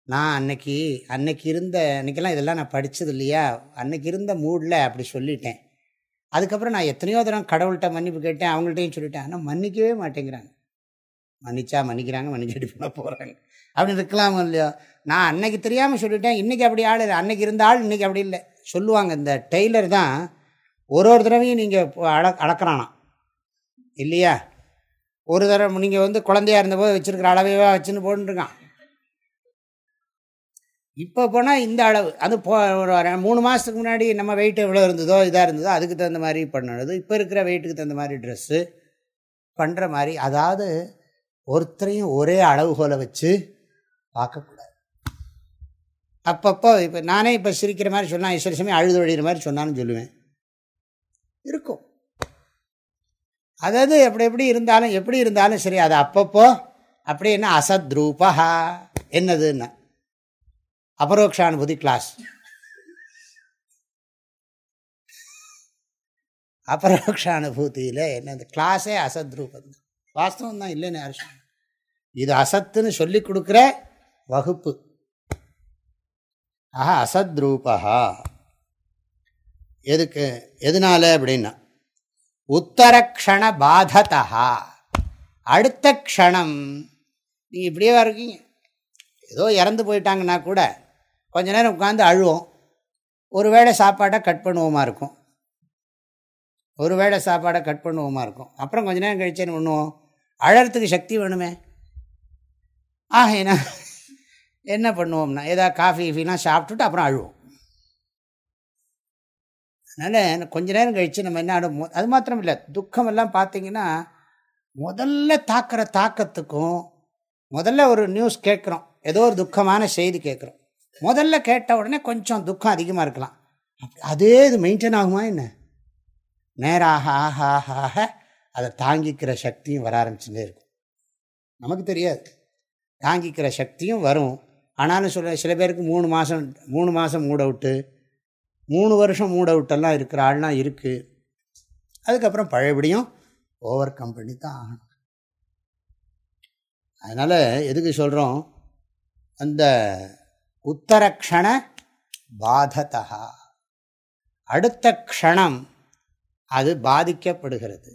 நான் அன்னைக்கு அன்னைக்கு இருந்த அன்னைக்கெல்லாம் இதெல்லாம் நான் படித்தது இல்லையா? அன்னைக்கு இருந்த மூடில் அப்படி சொல்லிட்டேன். அதுக்கப்புறம் நான் எத்தனையோ தரம் கடவுள்கிட்ட மன்னிப்பு கேட்டேன் அவங்கள்ட்டையும் சொல்லிட்டேன். ஆனால் மன்னிக்கவே மாட்டேங்கிறாங்க. மன்னிச்சா மன்னிக்கிறாங்க மன்னிச்சுட்டு போன போகிறாங்க அப்படின்னு இருக்கலாம் இல்லையோ. நான் அன்னைக்கு தெரியாமல் சொல்லிட்டேன் இன்றைக்கி அப்படி ஆள் அன்னைக்கு இருந்த ஆள் இன்றைக்கி அப்படி இல்லை. சொல்லுவாங்க இந்த டெய்லர் தான் ஒரு ஒரு தடவையும் நீங்கள் அள அளக்கிறானா இல்லையா? ஒரு தடவை நீங்கள் வந்து குழந்தையா இருந்தபோது வச்சுருக்கிற அளவையாக வச்சுன்னு போட்டுருக்கான் இப்போ போனால் இந்த அளவு. அது போ ஒரு மூணு மாதத்துக்கு முன்னாடி நம்ம வெயிட் எவ்வளோ இருந்ததோ இதாக இருந்ததோ அதுக்கு தகுந்த மாதிரி பண்ணணும். இப்போ இருக்கிற வெயிட்டுக்கு தகுந்த மாதிரி ட்ரெஸ்ஸு பண்ணுற மாதிரி அதாவது ஒருத்தரையும் ஒரே அளவுகோலை வச்சு பார்க்கக்கூடாது. அப்பப்போ இப்போ நானே இப்போ சிரிக்கிற மாதிரி சொன்னால் சில சமயம் அழுது ஒழிகிற மாதிரி சொன்னாலும் சொல்லுவேன். இருக்கும். அதாவது எப்படி எப்படி இருந்தாலும் எப்படி இருந்தாலும் சரி அது அப்பப்போ அப்படி என்ன அசத்ரூபா என்னதுன்னா. அபரோக்ஷானுபூதி கிளாஸ். அபரோக்ஷானுபூதியில் என்ன இந்த கிளாஸே அசத்ரூபம். தான் வாஸ்தவம் தான் இல்லைன்னு யாரும் இது அசத்துன்னு சொல்லி கொடுக்குற வகுப்பு. ஆஹா அசத்ரூபா எதுக்கு? எதனால அப்படின்னா உத்தரக்ஷண பாததா அடுத்த க்ஷணம் நீங்கள் இப்படியே இருக்கீங்க. ஏதோ இறந்து போயிட்டாங்கன்னா கூட கொஞ்ச நேரம் உட்காந்து அழுவோம். ஒரு வேளை சாப்பாட்டை கட் பண்ணுவோமா இருக்கும். ஒரு வேளை சாப்பாடை கட் பண்ணுவோமா இருக்கும். அப்புறம் கொஞ்ச நேரம் கழிச்சு என்ன பண்ணுவோம்? அழறதுக்கு சக்தி வேணுமே. ஆக என்ன பண்ணுவோம்னா ஏதாவது காஃபி கீஃபிலாம் சாப்பிட்டுட்டு அப்புறம் அழுவோம். அதனால் கொஞ்ச நேரம் கழித்து நம்ம என்ன ஆடும்? அது மாத்திரம் இல்லை துக்கம் எல்லாம் பார்த்தீங்கன்னா முதல்ல தாக்கிற தாக்கத்துக்கும் முதல்ல ஒரு நியூஸ் கேட்குறோம். ஏதோ ஒரு துக்கமான செய்தி கேட்குறோம். முதல்ல கேட்ட உடனே கொஞ்சம் துக்கம் அதிகமாக இருக்கலாம். அதே இது மெயின்டைன் ஆகுமா என்ன? நேராக ஆக ஆக ஆக அதை தாங்கிக்கிற சக்தியும் வர ஆரம்பிச்சுட்டே இருக்கும். நமக்கு தெரியாது. தாங்கிக்கிற சக்தியும் வரும். ஆனாலும் சொல்ல சில பேருக்கு மூணு மாதம் மூணு மாதம் மூட விட்டு மூணு வருஷம் மூட விட்டெல்லாம் இருக்கிற ஆள்லாம் இருக்குது அதுக்கப்புறம் பழையபடியும் ஓவர் கம் பண்ணி தான் ஆகணும். அதனால் எதுக்கு சொல்கிறோம் அந்த உத்தரக்ஷண பாததா அடுத்த க்ஷணம் அது பாதிக்கப்படுகிறது.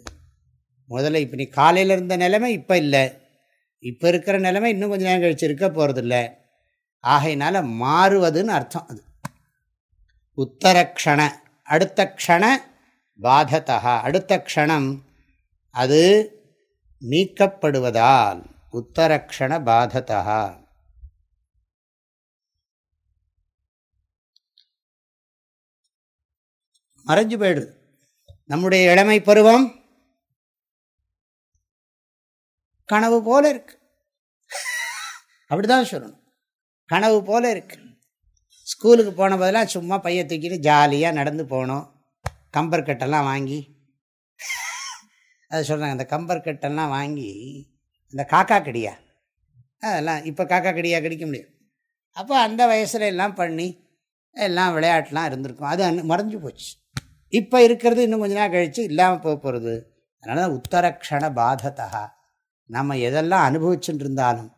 முதல்ல இப்போ நீ காலையில் இருந்த நிலைமை இப்போ இல்லை. இப்போ இருக்கிற நிலைமை இன்னும் கொஞ்சம் நேரம் கழிச்சு இருக்க போகிறதில்ல ஆகையினால மாறுவதுன்னு அர்த்தம் அது. உத்தரக்ஷண அடுத்த க்ஷண பாததா அடுத்த க்ஷணம் அது நீக்கப்படுவதால் உத்தரக்ஷண பாததா மறைஞ்சு போயிடுது. நம்முடைய இளமை பருவம் கனவு போல இருக்கு. அப்படிதான் சொல்லணும். கனவு போல இருக்கு. ஸ்கூலுக்கு போன போதெல்லாம் சும்மா பைய தூக்கிட்டு ஜாலியாக நடந்து போனோம். கம்பர் கட்டெல்லாம் வாங்கி. அதை சொல்கிறாங்க அந்த கம்பர் கட்டெல்லாம் வாங்கி இந்த காக்கா கடியா? அதெல்லாம் இப்போ காக்கா கடியா கடிக்க முடியும். அப்போ அந்த வயசில் எல்லாம் பண்ணி எல்லாம் விளையாட்டுலாம் இருந்திருக்கும். அது மறைஞ்சு போச்சு. இப்போ இருக்கிறது இன்னும் கொஞ்ச நேரம் கழித்து இல்லாமல் போக போகிறது அதனால தான் உத்தரக்ஷண பாததா. நம்ம எதெல்லாம் அனுபவிச்சுட்டு இருந்தாலும்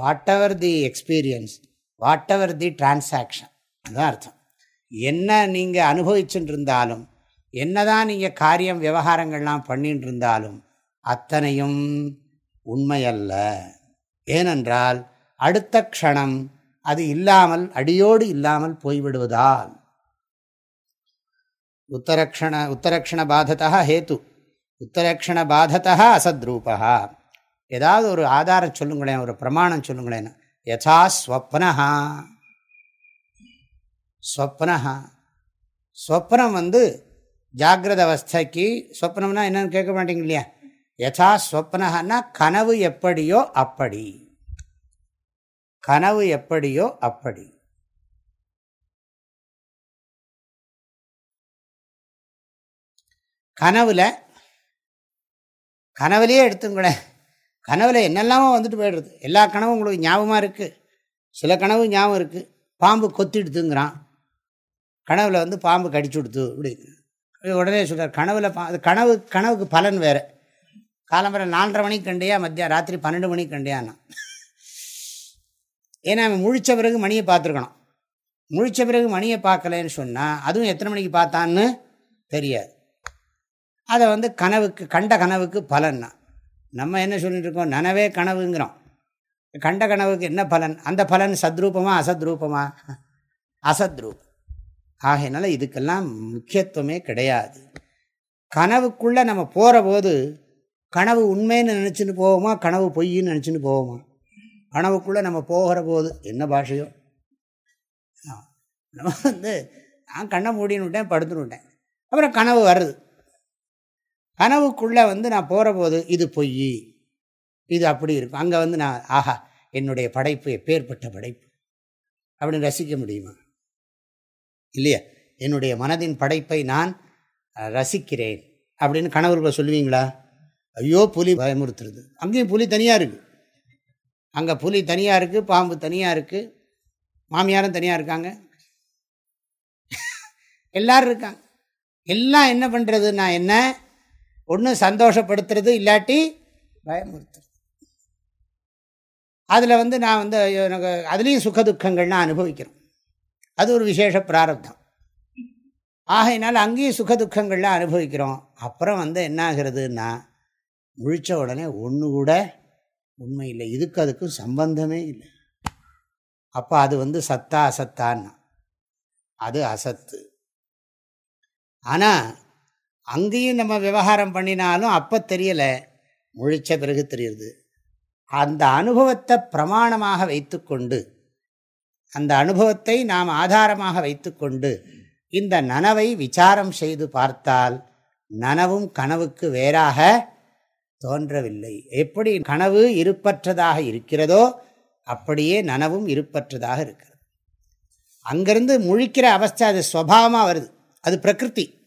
whatever the experience whatever the transaction அதுதான் அர்த்தம். என்ன நீங்கள் அனுபவிச்சுட்டு இருந்தாலும் என்னதான் நீங்கள் காரியம் விவகாரங்கள்லாம் பண்ணிட்டு இருந்தாலும் அத்தனையும் உண்மையல்ல. ஏனென்றால் அடுத்த க்ஷணம் அது இல்லாமல் அடியோடு இல்லாமல் போய்விடுவதால். உத்தரக்ஷண உத்தரக்ஷண பாதத்தா ஹேத்து. உத்தரக்ஷண பாதத்தா அசத்ரூபா ஏதாவது ஒரு ஆதாரம் சொல்லுங்களேன் ஒரு பிரமாணம் சொல்லுங்களேன். யசா ஸ்வப்னஹா. ஸ்வப்னஹா. ஸ்வப்னம் வந்து ஜாகிரத அவஸ்தைக்கு ஸ்வப்னம்னா என்னன்னு கேட்க மாட்டீங்க இல்லையா? யசா ஸ்வப்னஹான்னா கனவு எப்படியோ அப்படி. கனவு எப்படியோ அப்படி. கனவில் கனவுலேயே எடுத்துங்களேன். கனவில் என்னெல்லாமோ வந்துட்டு போயிடுறது. எல்லா கனவும் உங்களுக்கு ஞாபகமாக இருக்குது சில கனவு ஞாபகம் இருக்குது பாம்பு கொத்திடுத்துங்கிறான் கனவில் வந்து பாம்பு கடிச்சு கொடுத்து அப்படி உடனே சொல்கிறார் கனவில் பா அது கனவு கனவுக்கு பலன் வேறு. காலம்பரை நாலரை மணிக்கு கண்டியா மத்தியம் ராத்திரி பன்னெண்டு மணிக்கு கண்டியான்னா. ஏன்னா அவன் முழித்த பிறகு மணியை பார்த்துருக்கணும். முழித்த பிறகு மணியை பார்க்கலன்னு சொன்னால் அதுவும் எத்தனை மணிக்கு பார்த்தான்னு தெரியாது. அதை வந்து கனவுக்கு கண்ட கனவுக்கு பலன்னா. நம்ம என்ன சொல்லிட்டு இருக்கோம்? நனவே கனவுங்கிறோம். கண்ட கனவுக்கு என்ன பலன்? அந்த பலன் சத்ரூபமா அசத்ரூபமா? அசத்ரூபம். ஆகையினால இதுக்கெல்லாம் முக்கியத்துவமே கிடையாது. கனவுக்குள்ளே நம்ம போகிற போது கனவு உண்மைன்னு நினச்சின்னு போவோமா? கனவு பொய்ன்னு நினச்சின்னு போவோமா? கனவுக்குள்ளே நம்ம போகிற போது என்ன பாஷையோ? நம்ம வந்து நான் கண்ணை மூடின்னு விட்டேன் படுத்துன்னு விட்டேன். அப்புறம் கனவு வருது. கனவுக்குள்ளே வந்து நான் போகிற போது இது பொய். இது அப்படி இருக்கும். அங்கே வந்து நான் ஆஹா என்னுடைய படைப்பு எப்பேற்பட்ட படைப்பு. அப்படின்னு ரசிக்க முடியுமா? இல்லையா? என்னுடைய மனதின் படைப்பை நான் ரசிக்கிறேன். அப்படின்னு கணவர்களை சொல்லுவீங்களா? ஐயோ புலி பயமுறுத்துறது. அங்கேயும் புலி தனியாக இருக்குது அங்கே புலி தனியாக இருக்குது பாம்பு தனியாக இருக்குது மாமியாரும் தனியாக இருக்காங்க. எல்லோரும் இருக்காங்க. எல்லாம் என்ன பண்ணுறது நான் என்ன ஒன்று சந்தோஷப்படுத்துறது இல்லாட்டி பயமுறுத்துறது. அதில் வந்து நான் வந்து எனக்கு அதுலேயும் சுக துக்கங்கள்லாம் அனுபவிக்கிறோம் அது ஒரு விசேஷ பிராரப்தம். ஆகையினால் அங்கேயும் சுக துக்கங்கள்லாம் அனுபவிக்கிறோம். அப்புறம் வந்து என்ன ஆகிறதுன்னா முழித்த உடனே ஒன்று கூட உண்மை இல்லை. இதுக்கு அதுக்கும் சம்பந்தமே இல்லை. அப்போ அது வந்து சத்தா அசத்தான்னா அது அசத்து. ஆனால் அங்கேயும் நம்ம விவகாரம் பண்ணினாலும் அப்போ தெரியலை. முழிச்ச பிறகு தெரியுது. அந்த அனுபவத்தை பிரமாணமாக வைத்துக்கொண்டு அந்த அனுபவத்தை நாம் ஆதாரமாக வைத்துக்கொண்டு இந்த நனவை விசாரம் செய்து பார்த்தால் நனவும் கனவுக்கு வேறாக தோன்றவில்லை. எப்படி கனவு இருப்பற்றதாக இருக்கிறதோ அப்படியே நனவும் இருப்பற்றதாக இருக்கிறது. அங்கிருந்து முழிக்கிற அவஸ்தை அது ஸ்வபாவமாக வருது. அது பிரகிருதி.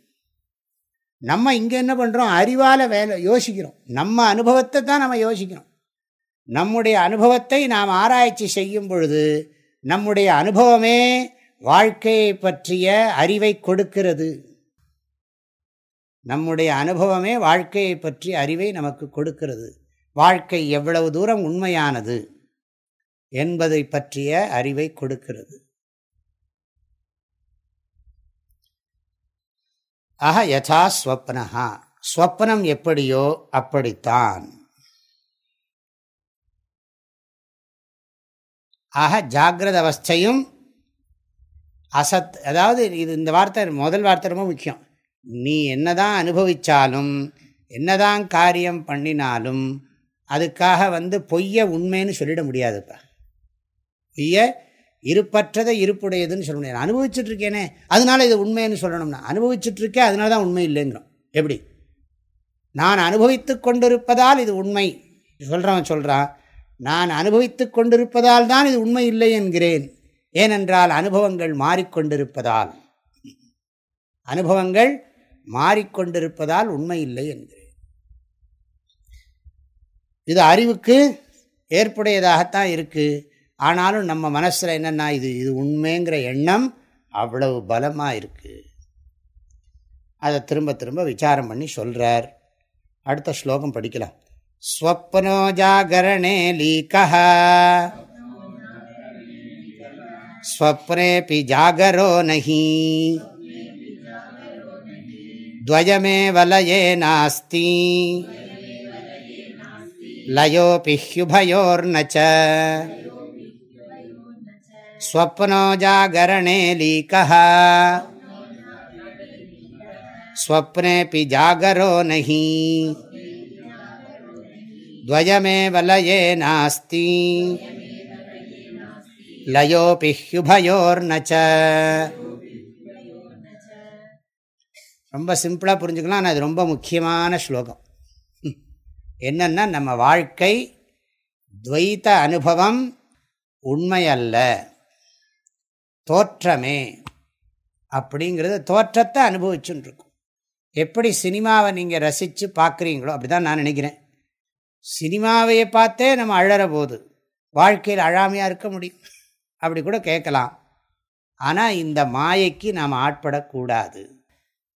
நம்ம இங்கே என்ன பண்ணுறோம் அறிவால் வேலை யோசிக்கிறோம். நம்ம அனுபவத்தை தான் நம்ம யோசிக்கிறோம். நம்முடைய அனுபவத்தை நாம் ஆராய்ச்சி செய்யும் பொழுது நம்முடைய அனுபவமே வாழ்க்கையை பற்றிய அறிவை கொடுக்கிறது. நம்முடைய அனுபவமே வாழ்க்கையை பற்றிய அறிவை நமக்கு கொடுக்கிறது. வாழ்க்கை எவ்வளவு தூரம் உண்மையானது என்பதை பற்றிய அறிவை கொடுக்கிறது. ஆக யதா ஸ்வப்னஹா. ஸ்வப்னம் எப்படியோ அப்படித்தான். ஆக ஜாகிரத அவஸ்தையும் அசத் அதாவது இது இந்த வார்த்தை முதல் வார்த்தை ரொம்ப முக்கியம். நீ என்னதான் அனுபவித்தாலும் என்னதான் காரியம் பண்ணினாலும் அதுக்காக வந்து பொய்ய உண்மைன்னு சொல்லிட முடியாதுப்பா. பொய்ய இருப்பற்றதை இருப்புடையதுன்னு சொல்ல முடியாது அனுபவிச்சுட்ருக்கேனே அதனால இது உண்மைன்னு சொல்லணும்னா அனுபவிச்சுட்ருக்கேன் அதனால தான் உண்மை இல்லைங்கிறோம். எப்படி? நான் அனுபவித்து கொண்டிருப்பதால் இது உண்மை. சொல்கிறவன் சொல்கிறான் நான் அனுபவித்து கொண்டிருப்பதால் தான் இது உண்மை இல்லை என்கிறேன். ஏனென்றால் அனுபவங்கள் மாறிக்கொண்டிருப்பதால். அனுபவங்கள் மாறிக்கொண்டிருப்பதால் உண்மை இல்லை என்கிறேன். இது அறிவுக்கு ஏற்புடையதாகத்தான் இருக்குது ஆனாலும் நம்ம மனசில் என்னென்னா இது இது உண்மைங்கிற எண்ணம் அவ்வளவு பலமாக இருக்குது அதை திரும்ப திரும்ப விசாரம் பண்ணி சொல்கிறார் அடுத்த ஸ்லோகம் படிக்கலாம். ஸ்வப்னோ ஜாகரணே லீகா ஸ்வப்னேபி ஜாகரோ நகி துவயமே வலயே நாஸ்தி. லயோபி ஹியுபயோர்னச்ச स्वप्नो जागरणे लीकः स्वप्नेऽपि जागरो नहि द्वयमेव लये नास्ति லயோபி ஹுபயோர்னச்ச ரொம்ப சிம்பிளாக புரிஞ்சுக்கலாம் ஆனால் அது ரொம்ப முக்கியமான ஸ்லோகம் என்னென்னா நம்ம வாழ்க்கை துவைத்த அனுபவம் உண்மையல்ல தோற்றமே அப்படிங்கிறது தோற்றத்தை அனுபவிச்சுன்னு இருக்கும் எப்படி சினிமாவை நீங்கள் ரசித்து பார்க்குறீங்களோ அப்படி தான் நான் நினைக்கிறேன். சினிமாவையை பார்த்தே நம்ம அழற போது வாழ்க்கையில் அழாமையாக இருக்க முடியும். அப்படி கூட கேட்கலாம். ஆனால் இந்த மாயைக்கு நாம் ஆட்படக்கூடாது.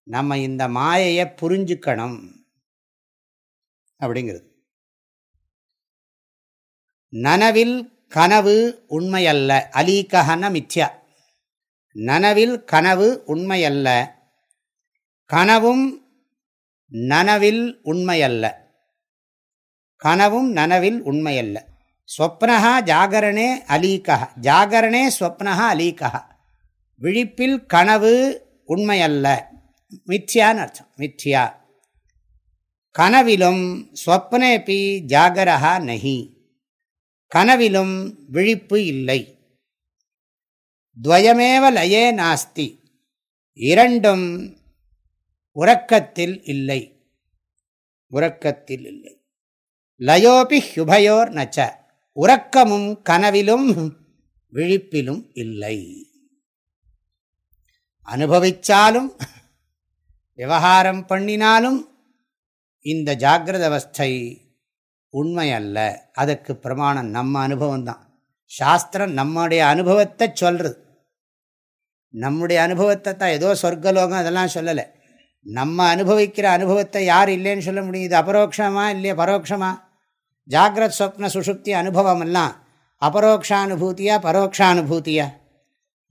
நம்ம இந்த மாயையை புரிஞ்சுக்கணும் அப்படிங்கிறது. நனவில் கனவு உண்மையல்ல அலீகஹன மித்யா. நனவில் கனவு உண்மையல்ல. கனவும் நனவில் உண்மையல்ல. கனவும் நனவில் உண்மையல்ல. ஸ்வப்னஹா ஜாகரணே அலீக்கா ஜாகரணே ஸ்வப்னஹா அலீக்கா விழிப்பில் கனவு உண்மையல்ல. மித்யான்னு அர்த்தம். மித்யா. கனவிலும் ஸ்வப்னேபி ஜாகரஹா நகி கனவிலும் விழிப்பு இல்லை. துவயமேவ லயே நாஸ்தி. இரண்டும் உறக்கத்தில் இல்லை. உறக்கத்தில் இல்லை. லயோபி ஹுபயோர் நச்ச. உறக்கமும் கனவிலும் விழிப்பிலும் இல்லை. அனுபவித்தாலும் விவகாரம் பண்ணினாலும் இந்த ஜாகிரத அவஸ்தை உண்மை அல்ல அதற்கு பிரமாணம் நம்ம அனுபவம் தான் சாஸ்திரம் நம்முடைய அனுபவத்தை சொல்கிறது நம்முடைய அனுபவத்தை தான் ஏதோ சொர்க்கலோகம் அதெல்லாம் சொல்லலை. நம்ம அனுபவிக்கிற அனுபவத்தை யார் இல்லைன்னு சொல்ல முடியும். இது அபரோக்ஷமா இல்லையா பரோட்சமா ஜாகிரத் சொப்ன சுஷுப்தி அனுபவம் எல்லாம் அபரோக்ஷானுபூத்தியா பரோக்ஷானுபூத்தியா?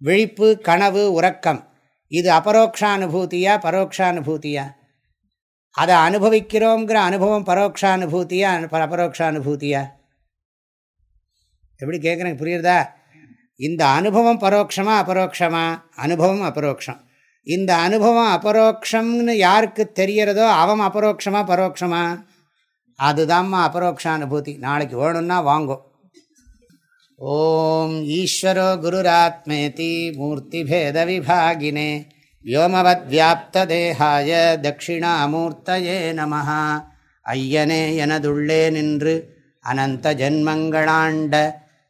விழிப்பு கனவு உறக்கம் இது அபரோக்ஷானுபூதியா பரோக்ஷானுபூத்தியா? அதை அனுபவிக்கிறோங்கிற அனுபவம் பரோக்ஷானுபூதியா அபரோக்ஷானுபூதியா எப்படி கேட்குறேன் புரியுறதா? இந்த அனுபவம் பரோட்சமா அபரோக்ஷமா? அனுபவம் அபரோக்ஷம். இந்த அனுபவம் அபரோக்ஷம்னு யாருக்கு தெரியறதோ அவன் அபரோக்ஷமா பரோட்சமா அதுதான்மா அபரோக்ஷானுபூதி. நாளைக்கு வேணும்னா வாங்கும் ஓம் ஈஸ்வரோ குருராத்மேதி மூர்த்திபேத விபாகினே வியோமவத்வியாப்ததேகாய தட்சிணாமூர்த்தயே நம ஐயனே எனதுள்ளே நின்று அனந்த ஜென்மங்களாண்ட